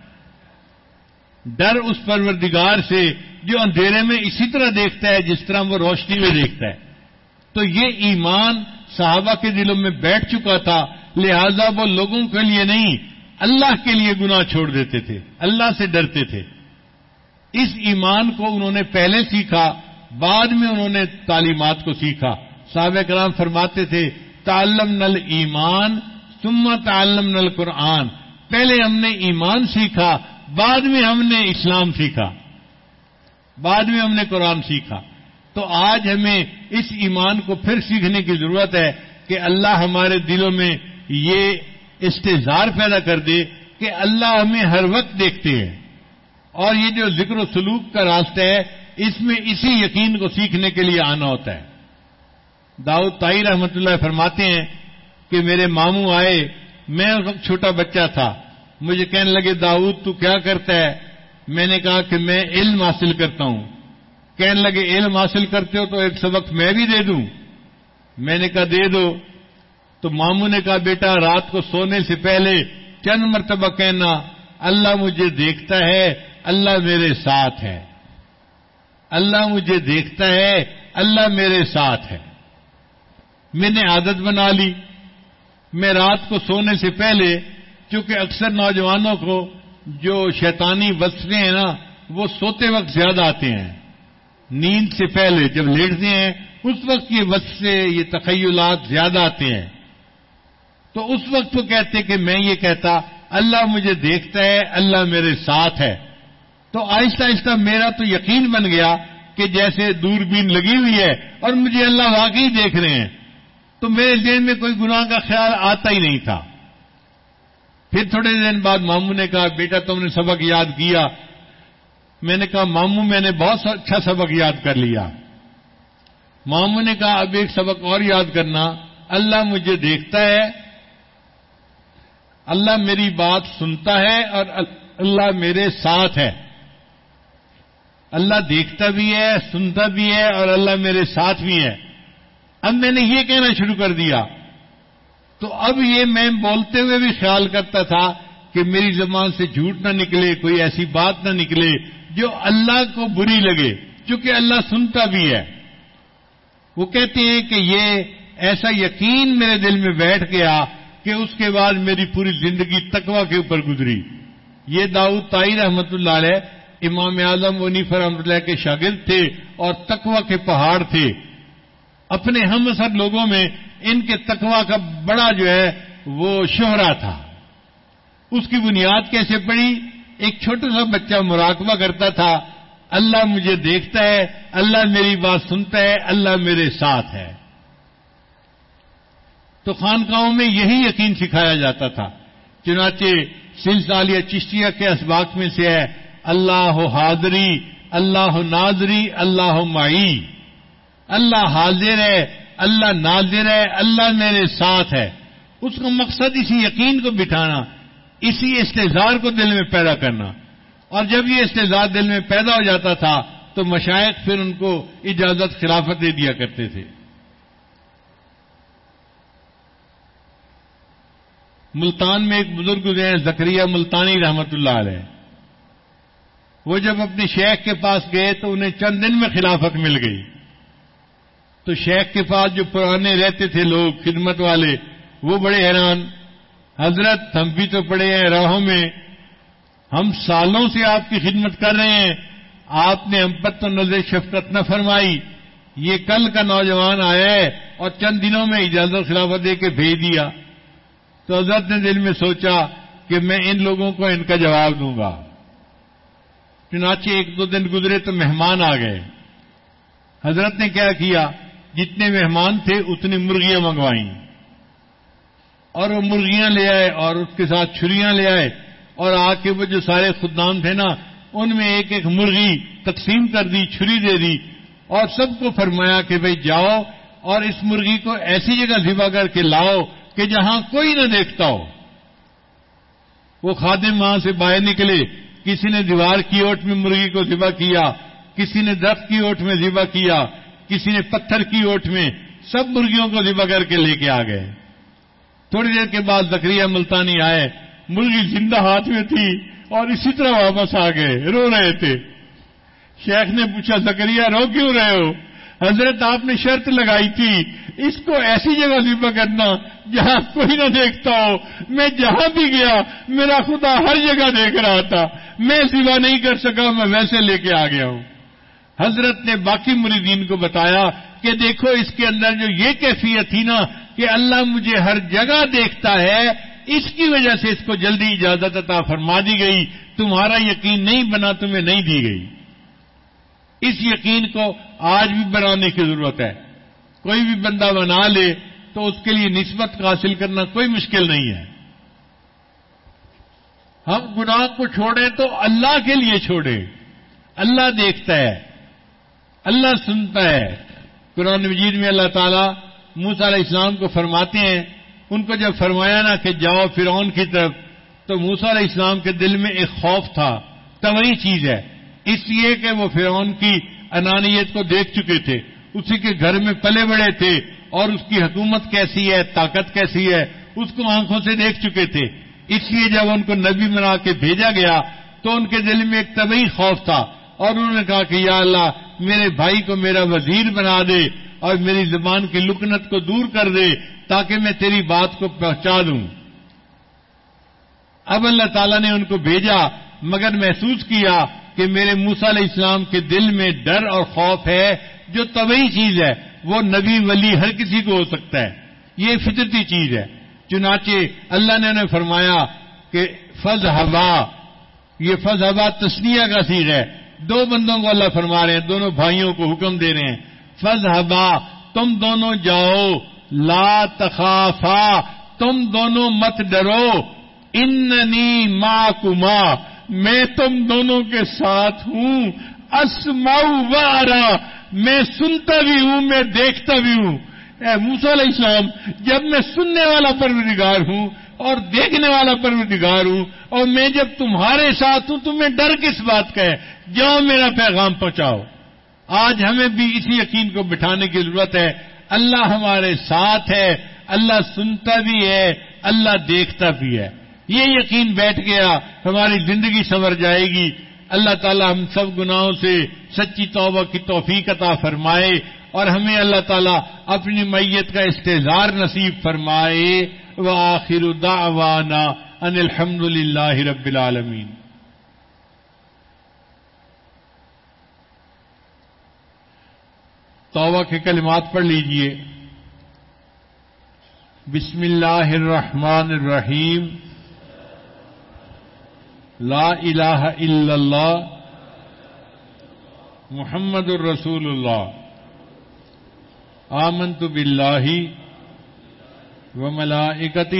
ڈر اس پروردگار سے جو اندھیرے میں اسی طرح دیکھتا ہے جس طرح وہ روشنی میں دیکھتا ہے۔ تو یہ ایمان صحابہ کے دلوں میں بیٹھ چکا تھا، لہذا وہ لوگوں کے لیے نہیں، اللہ کے لیے گناہ چھوڑ دیتے تھے، اللہ سے ڈرتے تھے۔ اس ایمان کو انہوں نے پہلے سیکھا، بعد میں انہوں نے تعلیمات کو سیکھا۔ صحابہ کرام فرماتے تھے تعلم نل ایمان ثم تعلم نل قرآن پہلے ہم نے ایمان سیکھا بعد میں ہم نے اسلام سیکھا۔ بعد میں ہم نے قرآن سیکھا۔ تو آج ہمیں اس ایمان کو پھر سیکھنے کی ضرورت ہے کہ اللہ ہمارے دلوں میں یہ استظار پیدا کر دے کہ اللہ ہمیں ہر وقت دیکھتے ہیں۔ اور یہ جو ذکر و سلوک کا راستہ ہے، اس میں اسی یقین کو سیکھنے کے لیے آنا ہوتا ہے۔ داؤد تائی رحمت اللہ فرماتے ہیں کہ میرے ماموں آئے، میں اس وقت چھوٹا بچہ تھا۔ مجھے کہنے لگے، داؤد، تو کیا کرتا ہے؟ میں نے کہا کہ میں علم حاصل کرتا ہوں۔ کہنے لگے، علم حاصل کرتے ہو تو ایک سبق میں بھی دے دوں۔ میں نے کہا، دے دو۔ تو ماموں نے کہا، بیٹا، رات کو سونے سے پہلے چند مرتبہ کہنا، اللہ مجھے دیکھتا ہے، اللہ میرے ساتھ ہے۔ اللہ مجھے دیکھتا ہے، اللہ میرے ساتھ ہے۔ میں نے عادت بنا لی۔ میں رات کو سونے سے پہلے چونکہ اکثر نوجوانوں کو جو شیطانی وسفے ہیں نا، وہ سوتے وقت زیادہ آتے ہیں۔ نیند سے پہلے جب لیٹتے ہیں، اس وقت یہ وسفے یہ تخیلات زیادہ آتے ہیں۔ تو اس وقت وہ کہتے کہ میں یہ کہتا، اللہ مجھے دیکھتا ہے، اللہ میرے ساتھ ہے۔ تو آہستہ آہستہ میرا تو یقین بن گیا کہ جیسے دوربین لگی ہوئی ہے اور مجھے اللہ واقعی دیکھ رہے ہیں۔ تو میرے ذہن میں کوئی گناہ کا خیال آتا ہی نہیں تھا۔ پھر تھوڑے دن بعد ماموں نے کہا، بیٹا، تم نے سبق یاد کیا. میں نے کہا، ماموں، میں نے بہت اچھا سبق یاد کر لیا. ماموں نے کہا، اب ایک سبق اور یاد کرنا۔ اللہ مجھے دیکھتا ہے، اللہ میری بات سنتا ہے اور اللہ میرے ساتھ ہے۔ اللہ دیکھتا بھی ہے، سنتا بھی ہے اور اللہ میرے ساتھ بھی ہے۔ اب میں نے یہ کہنا شروع کر دیا۔ تو اب یہ میں بولتے ہوئے بھی خیال کرتا تھا کہ میری زبان سے جھوٹ نہ نکلے، کوئی ایسی بات نہ نکلے جو اللہ کو بری لگے، چونکہ اللہ سنتا بھی ہے۔ وہ کہتے ہیں کہ یہ ایسا یقین میرے دل میں بیٹھ گیا کہ اس کے بعد میری پوری زندگی تقوا کے اوپر گزری۔ یہ داؤد تائی رحمت اللہ علیہ امام اعظم ونیف رحمت اللہ کے شاگرد تھے اور تقوا کے پہاڑ تھے۔ اپنے ہم سر لوگوں میں ان کے تقوا کا بڑا جو ہے وہ شہرا تھا۔ اس کی بنیاد کیسے پڑی؟ ایک چھوٹا سا بچہ مراقبہ کرتا تھا۔ اللہ مجھے دیکھتا ہے، اللہ میری بات سنتا ہے، اللہ میرے ساتھ ہے۔ تو خانقاہوں میں یہی یقین سکھایا جاتا تھا۔ چنانچہ سلسالیہ چشتیہ کے اسباق میں سے ہے، اللہ حاضری، اللہ ناظری، اللہ معی اللہ حاضر ہے اللہ ناظر ہے، اللہ میرے ساتھ ہے۔ اس کا مقصد اسی یقین کو بٹھانا، اسی استظار کو دل میں پیدا کرنا۔ اور جب یہ استظار دل میں پیدا ہو جاتا تھا، تو مشائق پھر ان کو اجازت، خلافت دے دیا کرتے تھے۔ ملتان میں ایک بزرگ گزرے ہیں زکریہ ملتانی رحمت اللہ علیہ۔ وہ جب اپنے شیخ کے پاس گئے، تو انہیں چند دن میں خلافت مل گئی۔ تو شیخ کے پاس جو پرانے رہتے تھے لوگ، خدمت والے، وہ بڑے حیران۔ حضرت، ہم بھی تو پڑے ہیں راہوں میں۔ ہم سالوں سے آپ کی خدمت کر رہے ہیں۔ آپ نے ہم پر تو نظر شفقت نہ فرمائی۔ یہ کل کا نوجوان آیا ہے اور چند دنوں میں اجازت خلافت دے کے بھیج دیا۔ تو حضرت نے دل میں سوچا کہ میں ان لوگوں کو ان کا جواب دوں گا۔ چنانچہ ایک دو دن گزرے تو مہمان آ گئے۔ حضرت نے کیا کیا؟ جتنے مہمان تھے اتنی مرغیاں منگوائیں۔ اور وہ مرغیاں لے آئے اور اس کے ساتھ چھریاں لے آئے۔ اور آ کے وہ جو سارے خدام تھے نا، ان میں ایک ایک مرغی تقسیم کر دی، چھری دے دی۔ اور سب کو فرمایا کہ بھئی جاؤ اور اس مرغی کو ایسی جگہ ذبح کر کے لاؤ کہ جہاں کوئی نہ دیکھتا ہو۔ وہ خادم وہاں سے باہر نکلے۔ کسی نے دیوار کی اوٹ میں مرغی کو ذبح کیا، کسی نے درخت کی اوٹ میں ذبح کیا۔ کسی نے پتھر کی اوٹ میں سب مرغیوں کو ذبح کر کے لے کے آ گئے۔ تھوڑی دیر کے بعد زکریہ ملتانی آئے۔ مرغی زندہ ہاتھ میں تھی اور اسی طرح واپس آ گئے۔ رو رہے تھے۔ شیخ نے پوچھا زکریہ رو کیوں رہے ہو؟ حضرت، آپ نے شرط لگائی تھی، اس کو ایسی جگہ ذبح کرنا جہاں کوئی نہ دیکھتا ہو۔ میں جہاں بھی گیا، میرا خدا ہر جگہ دیکھ رہا تھا۔ میں ذبح نہیں کر سکا، میں ویسے لے کے آ گیا ہوں۔ حضرت نے باقی مریدین کو بتایا کہ دیکھو اس کے اندر جو یہ کیفیت تھی نا کہ اللہ مجھے ہر جگہ دیکھتا ہے، اس کی وجہ سے اس کو جلدی اجازت عطا فرما دی گئی۔ تمہارا یقین نہیں بنا، تمہیں نہیں دی گئی۔ اس یقین کو آج بھی بنانے کی ضرورت ہے۔ کوئی بھی بندہ بنا لے تو اس کے لیے نسبت حاصل کرنا کوئی مشکل نہیں ہے۔ ہم گناہ کو چھوڑیں تو اللہ کے لیے چھوڑیں۔ اللہ دیکھتا ہے۔ اللہ سنتا ہے۔ قرآن مجید میں اللہ تعالیٰ موسا علیہ السلام کو فرماتے ہیں۔ ان کو جب فرمایا نا کہ جاؤ فرعون کی طرف، تو موسا علیہ السلام کے دل میں ایک خوف تھا۔ طوی چیز ہے۔ اس لیے کہ وہ فرعون کی انانیت کو دیکھ چکے تھے۔ اسی کے گھر میں پلے بڑے تھے۔ اور اس کی حکومت کیسی ہے؟ طاقت کیسی ہے؟ اس کو آنکھوں سے دیکھ چکے تھے۔ اس لیے جب ان کو نبی بنا کے بھیجا گیا، تو ان کے دل میں ایک طبی خوف تھا۔ اور انہوں نے کہا کہ یا اللہ، میرے بھائی کو میرا وزیر بنا دے اور میری زبان کی لکنت کو دور کر دے تاکہ میں تیری بات کو پہنچا دوں۔ اب اللہ تعالیٰ نے ان کو بھیجا، مگر محسوس کیا کہ میرے موسا علیہ السلام کے دل میں ڈر اور خوف ہے، جو طبی چیز ہے، وہ نبی ولی ہر کسی کو ہو سکتا ہے۔ یہ فطرتی چیز ہے۔ چنانچہ اللہ نے انہیں فرمایا کہ فض ہوا یہ فض ہوا تسنیہ کا سیز ہے۔ دو بندوں کو اللہ فرما رہے ہیں، دونوں بھائیوں کو حکم دے رہے ہیں۔ فض تم دونوں جاؤ۔ لا تخافا، تم دونوں مت ڈرو۔ اننی ماں کما میں تم دونوں کے ساتھ ہوں۔ اسماؤ وارا میں سنتا بھی ہوں، میں دیکھتا بھی ہوں۔ اے موسا علیہ السلام، جب میں سننے والا پروردگار ہوں اور دیکھنے والا پروردگار ہوں اور میں جب تمہارے ساتھ ہوں تمہیں ڈر کس بات کا ہے؟ جاؤ میرا پیغام پہنچاؤ۔ آج ہمیں بھی اسی یقین کو بٹھانے کی ضرورت ہے۔ اللہ ہمارے ساتھ ہے۔ اللہ سنتا بھی ہے۔ اللہ دیکھتا بھی ہے۔ یہ یقین بیٹھ گیا۔ ہماری زندگی سنور جائے گی۔ اللہ تعالی ہم سب گناہوں سے سچی توبہ کی توفیق عطا فرمائے۔ اور ہمیں اللہ تعالیٰ اپنی میت کا استظار نصیب فرمائے، وآخر دعوانا ان الحمد للہ رب العالمین۔ توبہ کے کلمات پڑھ لیجیے۔ بسم اللہ الرحمن الرحیم۔ لا الہ الا اللہ۔ محمد الرسول اللہ۔ آمنت باللہ و ملائکتہ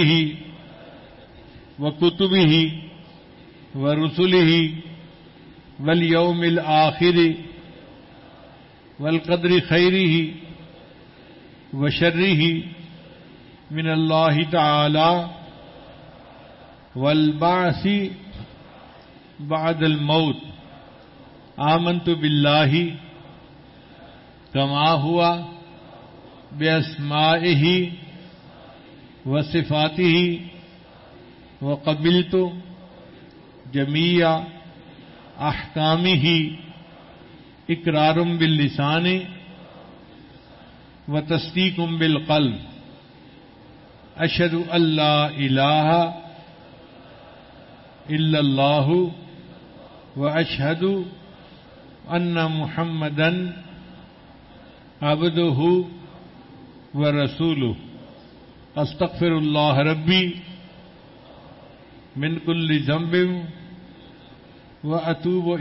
و کتبہ و رسلہ والیوم الآخر والقدر خیرہ و شرہ من اللہ تعالی والبعث بعد الموت آمنت باللہ کما ہوا بأسمائه وصفاته وقبلت جميع أحكامه إقرار باللسان وتصديق بالقلب. أشهد أن لا إله إلا الله وأشهد أن محمدا عبده و رسول استغفر اللہ ربی من کل ذنب و اطوب و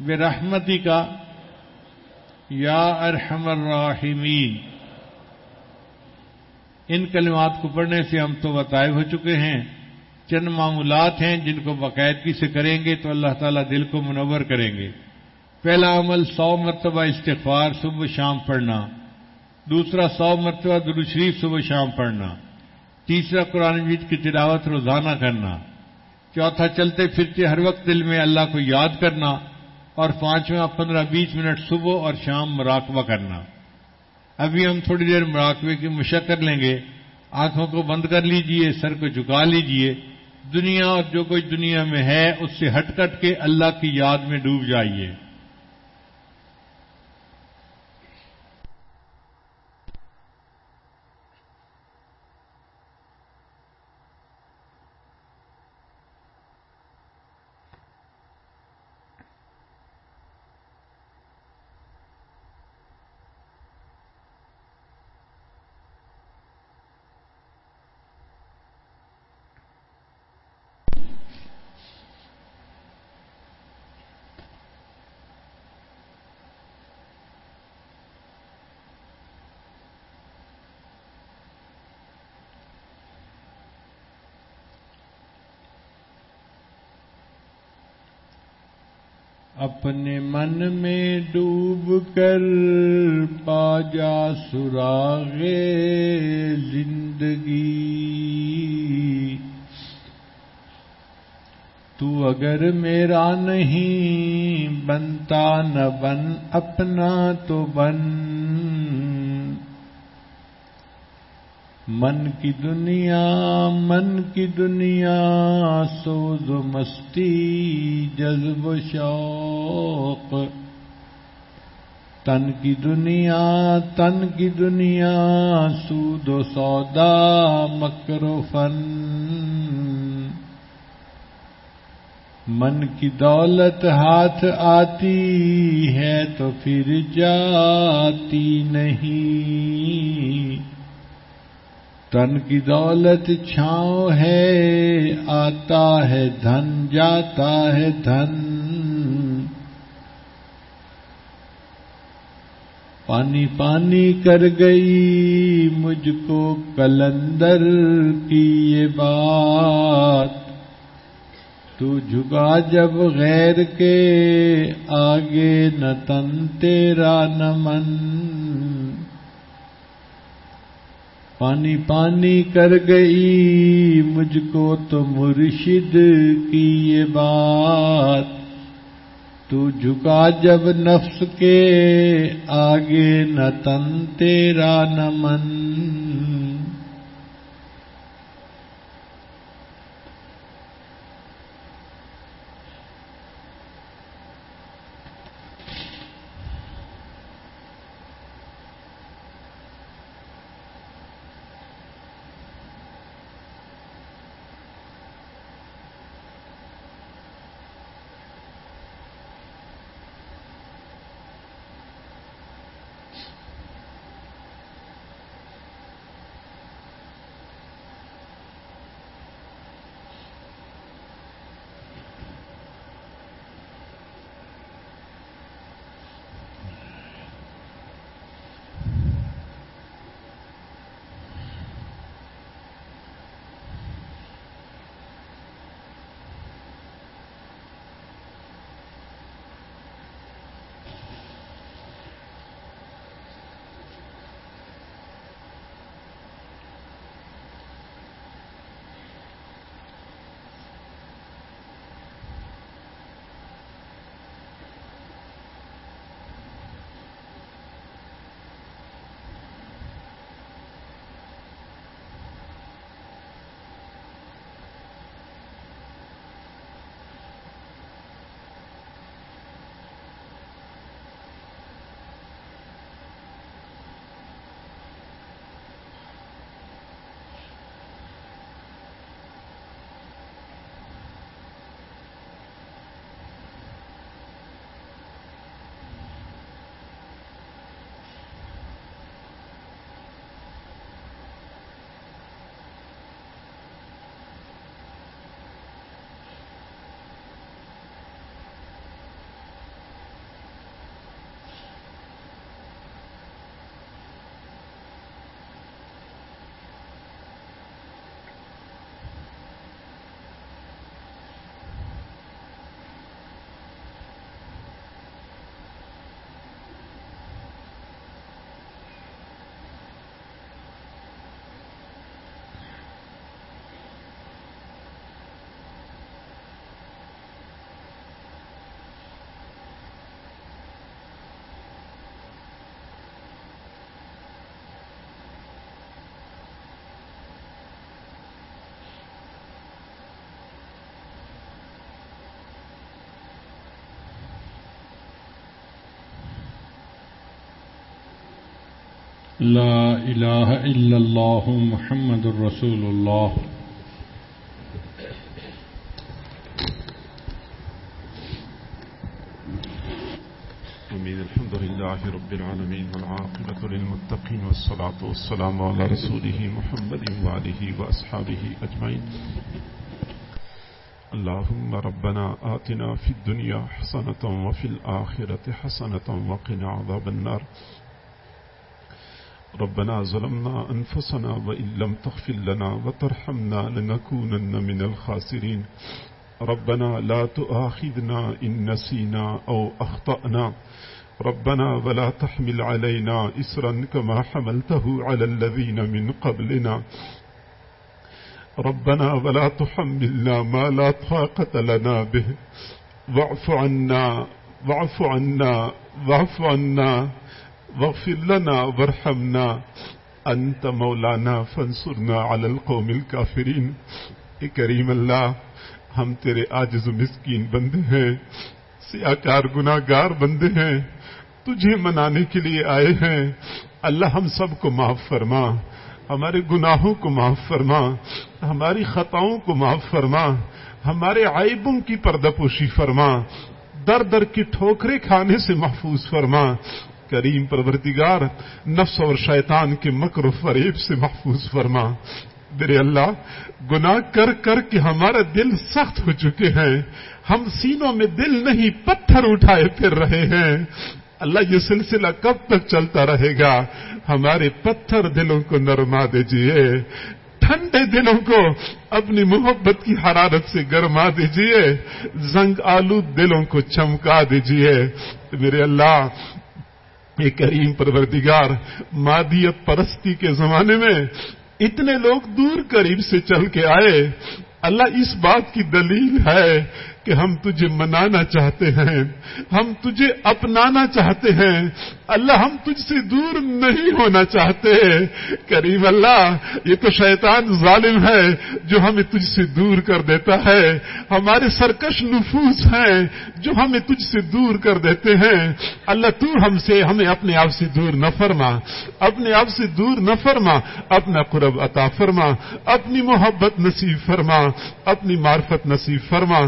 برحمتی کا یا ارحم الراحمین۔ ان کلمات کو پڑھنے سے ہم تو وطائب ہو چکے ہیں۔ چند معمولات ہیں جن کو باقاعدگی سے کریں گے تو اللہ تعالیٰ دل کو منور کریں گے۔ پہلا عمل سو مرتبہ استغفار، صبح شام پڑھنا۔ دوسرا سو مرتبہ درو شریف صبح شام پڑھنا۔ تیسرا قرآن مجید کی تلاوت روزانہ کرنا۔ چوتھا چلتے پھرتے ہر وقت دل میں اللہ کو یاد کرنا۔ اور پانچواں، پندرہ، بیس منٹ صبح اور شام مراقبہ کرنا۔ ابھی ہم تھوڑی دیر مراقبے کی مشق کر لیں گے۔ آنکھوں کو بند کر لیجیے، سر کو جھکا لیجیے۔ دنیا اور جو کوئی دنیا میں ہے، اس سے ہٹ کٹ کے اللہ کی یاد میں ڈوب جائیے۔ اپنے من میں ڈوب کر پا جا سراغ زندگی۔ تو اگر میرا نہیں بنتا نہ بن، اپنا تو بن۔ من کی دنیا، من کی دنیا، سوز و مستی، جذب و شوق۔ تن کی دنیا، تن کی دنیا، سود و سودا، مکر و فن۔ من کی دولت ہاتھ آتی ہے تو پھر جاتی نہیں۔ تن کی دولت چھاؤں ہے، آتا ہے دھن، جاتا ہے دھن۔ پانی پانی کر گئی مجھ کو کلندر کی یہ بات۔ تو جھگا جب غیر کے آگے، نہ تن تیرا، نہ من۔ پانی پانی کر گئی، مجھ کو تو مرشد کی یہ بات۔ تو جھکا جب نفس کے آگے، نہ تن تیرا، نہ من۔ لا إله إلا الله محمد رسول الله. أمين الحمد لله رب العالمين والعاقبة للمتقين والصلاة والسلام على رسوله محمد وعليه وأصحابه أجمعين. اللهم ربنا آتنا في الدنيا حسنة وفي الآخرة حسنة وقنا عذاب النار. ربنا ظلمنا أنفسنا وإن لم تغفر لنا وترحمنا لنكونن من الخاسرين. ربنا لا تؤاخذنا إن نسينا أو أخطأنا. ربنا ولا تحمل علينا إسرا كما حملته على الذين من قبلنا. ربنا ولا تحملنا ما لا طاقة لنا به. واعف عنا واعف عنا واعف عنا. واغفر لنا وارحمنا أنت مولانا فانصرنا على القوم الكافرين. اے کریم اللہ، ہم تیرے آجز و مسکین بندے ہیں سیاکار گناہ گار بندے ہیں، تجھے منانے کے لیے آئے ہیں۔ اللہ ہم سب کو معاف فرما، ہمارے گناہوں کو معاف فرما، ہماری خطاؤں کو معاف فرما، ہمارے عیبوں کی پردہ پوشی فرما، در در کی ٹھوکرے کھانے سے محفوظ فرما۔ کریم پرورتگار نفس اور شیطان کے مکر و فریب سے محفوظ فرما۔ میرے اللہ، گناہ کر کر کے ہمارا دل سخت ہو چکے ہیں۔ ہم سینوں میں دل نہیں، پتھر اٹھائے پھر رہے ہیں۔ اللہ یہ سلسلہ کب تک چلتا رہے گا؟ ہمارے پتھر دلوں کو نرما دیجیے ٹھنڈے دلوں کو اپنی محبت کی حرارت سے گرما دیجیے زنگ آلو دلوں کو چمکا دیجیے میرے اللہ یہ کریم پروردگار، مادیت پرستی کے زمانے میں اتنے لوگ دور قریب سے چل کے آئے۔ اللہ اس بات کی دلیل ہے کہ ہم تجھے منانا چاہتے ہیں، ہم تجھے اپنانا چاہتے ہیں۔ اللہ، ہم تجھ سے دور نہیں ہونا چاہتے۔ کریم اللہ، یہ تو شیطان ظالم ہے جو ہمیں تجھ سے دور کر دیتا ہے۔ ہمارے سرکش نفوس ہیں جو ہمیں تجھ سے دور کر دیتے ہیں۔ اللہ، تو ہم سے، ہمیں اپنے آپ سے دور نہ فرما۔ اپنے آپ سے دور نہ فرما۔ اپنا قرب عطا فرما۔ اپنی محبت نصیب فرما۔ اپنی معرفت نصیب فرما۔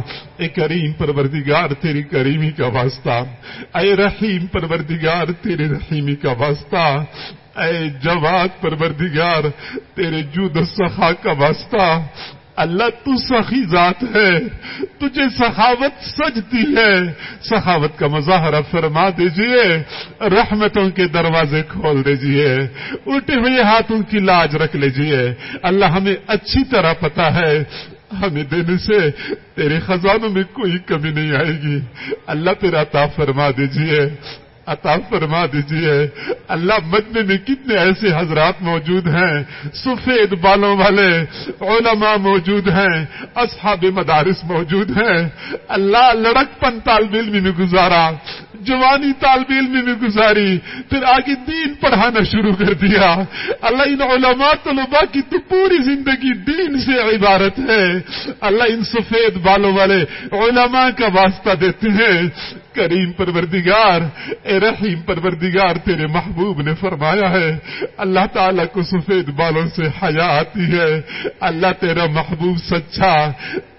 اے کریم پروردگار، تیری کریمی کا واسطہ۔ اے رحیم پروردگار، تیرے رحیمی کا واسطہ۔ اے جواد پروردگار، تیرے جود سخا کا واسطہ۔ اللہ تو سخی ذات ہے، تجھے سخاوت سجتی ہے۔ سخاوت کا مظاہرہ فرما دیجیے، رحمتوں کے دروازے کھول دیجیے، اٹھے ہوئے ہاتھوں کی لاج رکھ لیجیے۔ اللہ ہمیں اچھی طرح پتا ہے ہمیں دینے سے تیرے خزانوں میں کوئی کمی نہیں آئے گی۔ اللہ تیرا عطا فرما دیجیے۔ عطا فرما دیجیے۔ اللہ مدنے میں کتنے ایسے حضرات موجود ہیں، سفید بالوں والے علماء موجود ہیں، اصحاب مدارس موجود ہیں۔ اللہ لڑک پن طالب علم میں گزارا۔ جوانی طالب علم میں گزاری، پھر آگے دین پڑھانا شروع کر دیا۔ اللہ ان علماء طلباء کی تو پوری زندگی دین سے عبارت ہے۔ اللہ ان سفید بالوں والے علماء کا واسطہ دیتے ہیں۔ کریم پروردگار، اے رحیم پروردگار، تیرے محبوب نے فرمایا ہے، اللہ تعالیٰ کو سفید بالوں سے حیا آتی ہے۔ اللہ تیرا محبوب سچا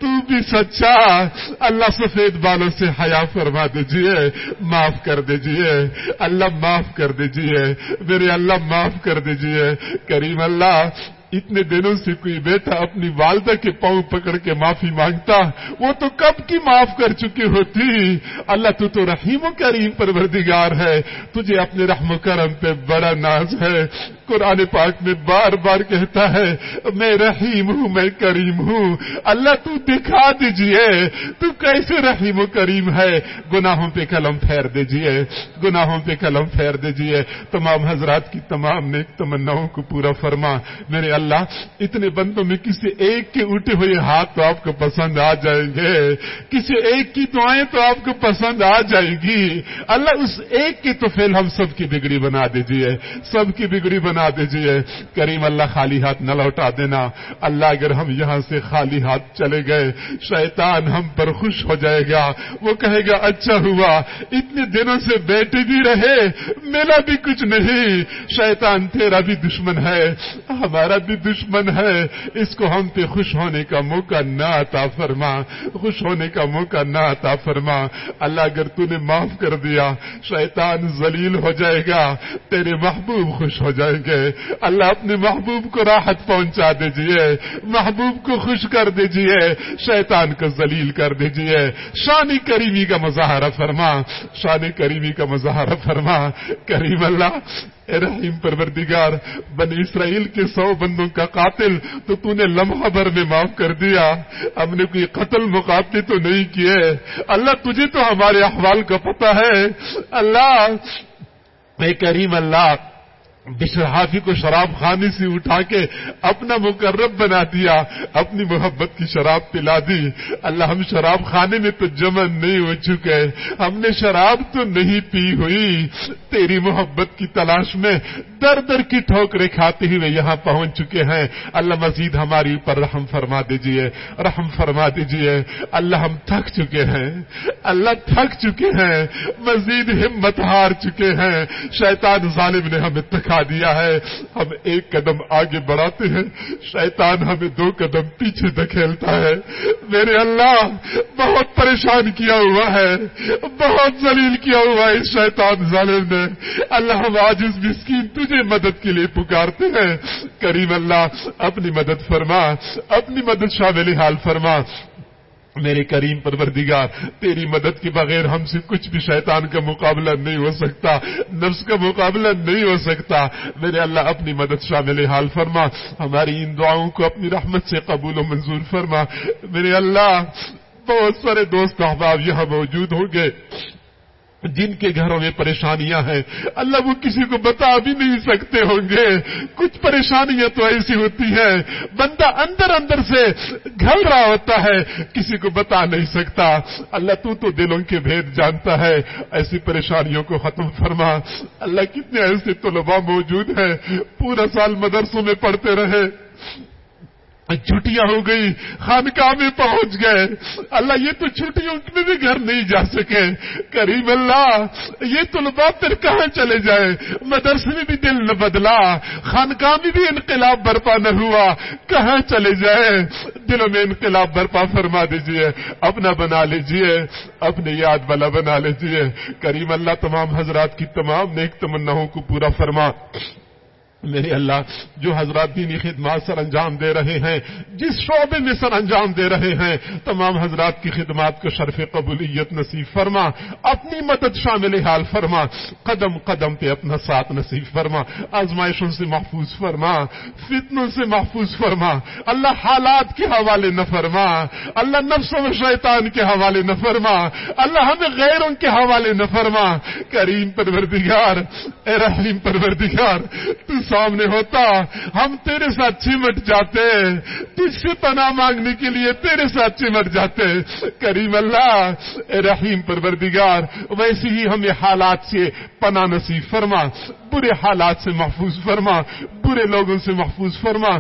تو بھی سچا اللہ سفید بالوں سے حیا فرما دیجیے، معاف کر دیجیے، اللہ معاف کر دیجیے، میرے اللہ معاف کر دیجیے۔ کریم اللہ، اتنے دنوں سے کوئی بیٹا اپنی والدہ کے پاؤں پکڑ کے معافی مانگتا، وہ تو کب کی معاف کر چکی ہوتی؟ اللہ تو تو رحیم و کریم پروردگار ہے، تجھے اپنے رحم و کرم پہ بڑا ناز ہے۔ قرآن پاک میں بار بار کہتا ہے، میں رحیم ہوں، میں کریم ہوں۔ اللہ تو دکھا دیجیے، تو کیسے رحیم و کریم ہے؟ گناہوں پہ قلم پھیر دیجیے، گناہوں پہ قلم پھیر دیجیے۔ تمام حضرات کی تمام نیک تمناؤں کو پورا فرما۔ میرے اللہ، اتنے بندوں میں کسی ایک کے اٹھے ہوئے ہاتھ تو آپ کو پسند آ جائیں گے۔ کسی ایک کی دعائیں تو آپ کو پسند آ جائیں گی۔ اللہ، اس ایک کے تو فیل ہم سب کی بگڑی بنا دیجیے۔ سب کی بگڑی بنا بنا دیجیے جی، کریم اللہ خالی ہاتھ نہ لوٹا دینا۔ اللہ اگر ہم یہاں سے خالی ہاتھ چلے گئے، شیطان ہم پر خوش ہو جائے گا۔ وہ کہے گا اچھا ہوا، اتنے دنوں سے بیٹھے بھی رہے، میرا بھی کچھ نہیں۔ شیطان تیرا بھی دشمن ہے، ہمارا بھی دشمن ہے۔ اس کو ہم پہ خوش ہونے کا موقع نہ عطا فرما۔ خوش ہونے کا موقع نہ عطا فرما۔ اللہ اگر تو نے معاف کر دیا، شیطان ذلیل ہو جائے گا، تیرے محبوب خوش ہو جائے گے اللہ اپنے محبوب کو راحت پہنچا دیجیے، محبوب کو خوش کر دیجیے، شیطان کو ذلیل کر دیجیے۔ شانی کریمی کا مظاہرہ فرما، شان کریمی کا مظاہرہ فرما، کریم اللہ، اے رحیم پروردگار، بنی اسرائیل کے سو بندوں کا قاتل، تو تو نے لمحہ بھر میں معاف کر دیا۔ ہم نے کوئی قتل مقابلے تو نہیں کیے۔ اللہ تجھے تو ہمارے احوال کا پتہ ہے۔ اللہ، اے کریم اللہ بشر کو شراب خانے سے اٹھا کے اپنا مقرب بنا دیا، اپنی محبت کی شراب پلا دی۔ اللہ ہم شراب خانے میں تو جمع نہیں ہو چکے۔ ہم نے شراب تو نہیں پی ہوئی۔ تیری محبت کی تلاش میں در در کی ٹھوکریں کھاتے ہوئے یہاں پہنچ چکے ہیں۔ اللہ مزید ہماری اوپر رحم فرما دیجیے، رحم فرما دیجیے۔ اللہ ہم تھک چکے ہیں، اللہ تھک چکے ہیں، مزید ہمت ہار چکے ہیں۔ شیطان ظالم نے ہمیں تھکا دیا ہے۔ ہم ایک قدم آگے بڑھاتے ہیں، شیطان ہمیں دو قدم پیچھے دکھیلتا ہے۔ میرے اللہ، بہت پریشان کیا ہوا ہے، بہت ذلیل کیا ہوا ہے اس شیطان ظالم نے۔ اللہ ہم آج اس مسکین، تجھے مدد کے لیے پکارتے ہیں۔ کریم اللہ، اپنی مدد فرما، اپنی مدد شامل حال فرما۔ میرے کریم پروردگار، تیری مدد کے بغیر ہم سے کچھ بھی شیطان کا مقابلہ نہیں ہو سکتا، نفس کا مقابلہ نہیں ہو سکتا۔ میرے اللہ، اپنی مدد شامل حال فرما۔ ہماری ان دعاؤں کو اپنی رحمت سے قبول و منظور فرما۔ میرے اللہ، بہت سارے دوست احباب یہاں موجود ہوں گے۔ جن کے گھروں میں پریشانیاں ہیں، اللہ وہ کسی کو بتا بھی نہیں سکتے ہوں گے۔ کچھ پریشانیاں تو ایسی ہوتی ہیں، بندہ اندر اندر سے گھل رہا ہوتا ہے، کسی کو بتا نہیں سکتا۔ اللہ تو تو دلوں کے بھید جانتا ہے۔ ایسی پریشانیوں کو ختم فرما۔ اللہ کتنے ایسے طلباء موجود ہیں، پورا سال مدرسوں میں پڑھتے رہے۔ چھٹیاں ہو گئی خانقاہ میں پہنچ گئے۔ اللہ یہ تو چھٹیوں میں بھی گھر نہیں جا سکے۔ کریم اللہ، یہ تو پھر کہاں چلے جائے؟ مدرسے میں بھی دل نہ بدلا، خانقاہ میں بھی انقلاب برپا نہ ہوا۔ کہاں چلے جائے؟ دلوں میں انقلاب برپا فرما دیجیے۔ اپنا بنا لیجیے، اپنے یاد والا بنا لیجیے۔ کریم اللہ تمام حضرات کی تمام نیک تمناؤں کو پورا فرما۔ میرے اللہ، جو حضرات دینی خدمات سر انجام دے رہے ہیں، جس شعبے میں سر انجام دے رہے ہیں، تمام حضرات کی خدمات کو شرف قبولیت نصیب فرما، اپنی مدد شامل حال فرما، قدم قدم پہ اپنا ساتھ نصیب فرما، آزمائشوں سے محفوظ فرما، فتنوں سے محفوظ فرما، اللہ حالات کے حوالے نہ فرما، اللہ نفس و شیطان کے حوالے نہ فرما، اللہ ہمیں غیروں کے حوالے نہ فرما، کریم پروردگار، اے رحیم پروردگار، تو سامنے ہوتا، ہم تیرے ساتھ چمٹ جاتے، تجھ سے پناہ مانگنے کے لیے تیرے ساتھ چمٹ جاتے۔ کریم اللہ، اے رحیم پروردگار، ویسے ہی ہمیں حالات سے پناہ نصیب فرما، برے حالات سے محفوظ فرما، برے لوگوں سے محفوظ فرما۔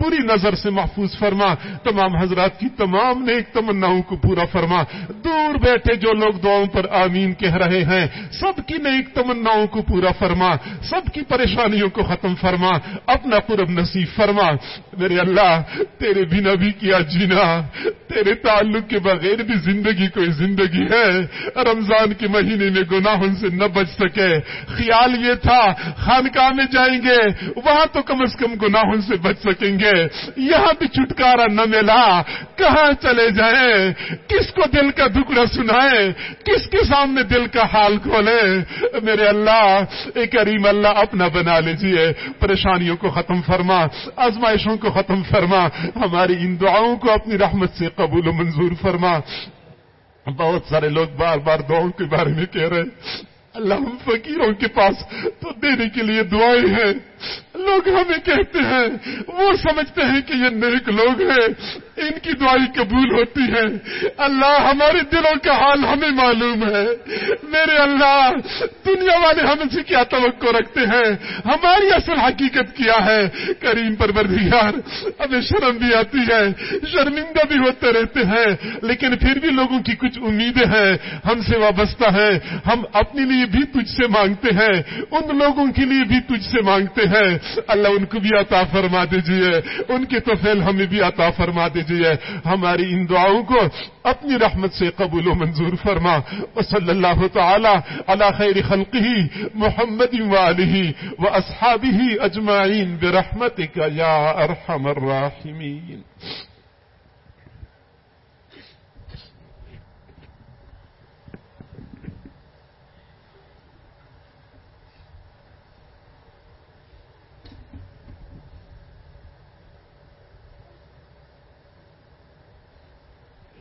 بری نظر سے محفوظ فرما۔ تمام حضرات کی تمام نیک تمناؤں کو پورا فرما۔ دور بیٹھے جو لوگ دعاؤں پر آمین کہہ رہے ہیں، سب کی نیک تمناؤں کو پورا فرما۔ سب کی پریشانیوں کو ختم فرما۔ اپنا قرب نصیب فرما۔ میرے اللہ، تیرے بنا بھی کیا جینا۔ تیرے تعلق کے بغیر بھی زندگی کوئی زندگی ہے۔ رمضان کے مہینے میں گناہوں سے نہ بچ سکے۔ خیال یہ تھا، خانقاہ میں جائیں گے، وہاں تو کم از کم گناہوں سے بچ سکیں گے۔ یہاں بھی چھٹکارا نہ ملا۔ کہاں چلے جائیں؟ کس کو دل کا دکڑا سنائے کس کے سامنے دل کا حال کھولے میرے اللہ اے کریم اللہ اپنا بنا لیجیے پریشانیوں کو ختم فرما، آزمائشوں کو ختم فرما۔ ہماری ان دعاؤں کو اپنی رحمت سے قبول و منظور فرما۔ بہت سارے لوگ بار بار دعاؤں کے بارے میں کہہ رہے اللہ ہم فقیروں کے پاس تو دینے کے لیے دعائیں ہیں۔ لوگ ہمیں کہتے ہیں، وہ سمجھتے ہیں کہ یہ نیک لوگ ہیں۔ ان کی دعائی قبول ہوتی ہے۔ اللہ ہمارے دلوں کا حال ہمیں معلوم ہے۔ میرے اللہ، دنیا والے ہم سے کیا توقع رکھتے ہیں؟ ہماری اصل حقیقت کیا ہے؟ کریم پر ہمیں شرم بھی آتی ہے۔ شرمندہ بھی ہوتے رہتے ہیں۔ لیکن پھر بھی لوگوں کی کچھ امیدیں ہیں۔ ہم سے وابستہ ہیں۔ ہم اپنے لیے بھی تجھ سے مانگتے ہیں۔ ان لوگوں کے لیے بھی تجھ سے مانگتے ہیں۔ اللہ ان کو بھی عطا فرما دیجیے۔ ان کے تو ہمیں بھی عطا فرما دیجیے۔ تجھے ہماری ان دعاؤں کو اپنی رحمت سے قبول و منظور فرما۔ و صلی اللہ تعالی علی خیر خلقی محمد والی و اصحابی اجمعین برحمتک یا ارحم الراحمین۔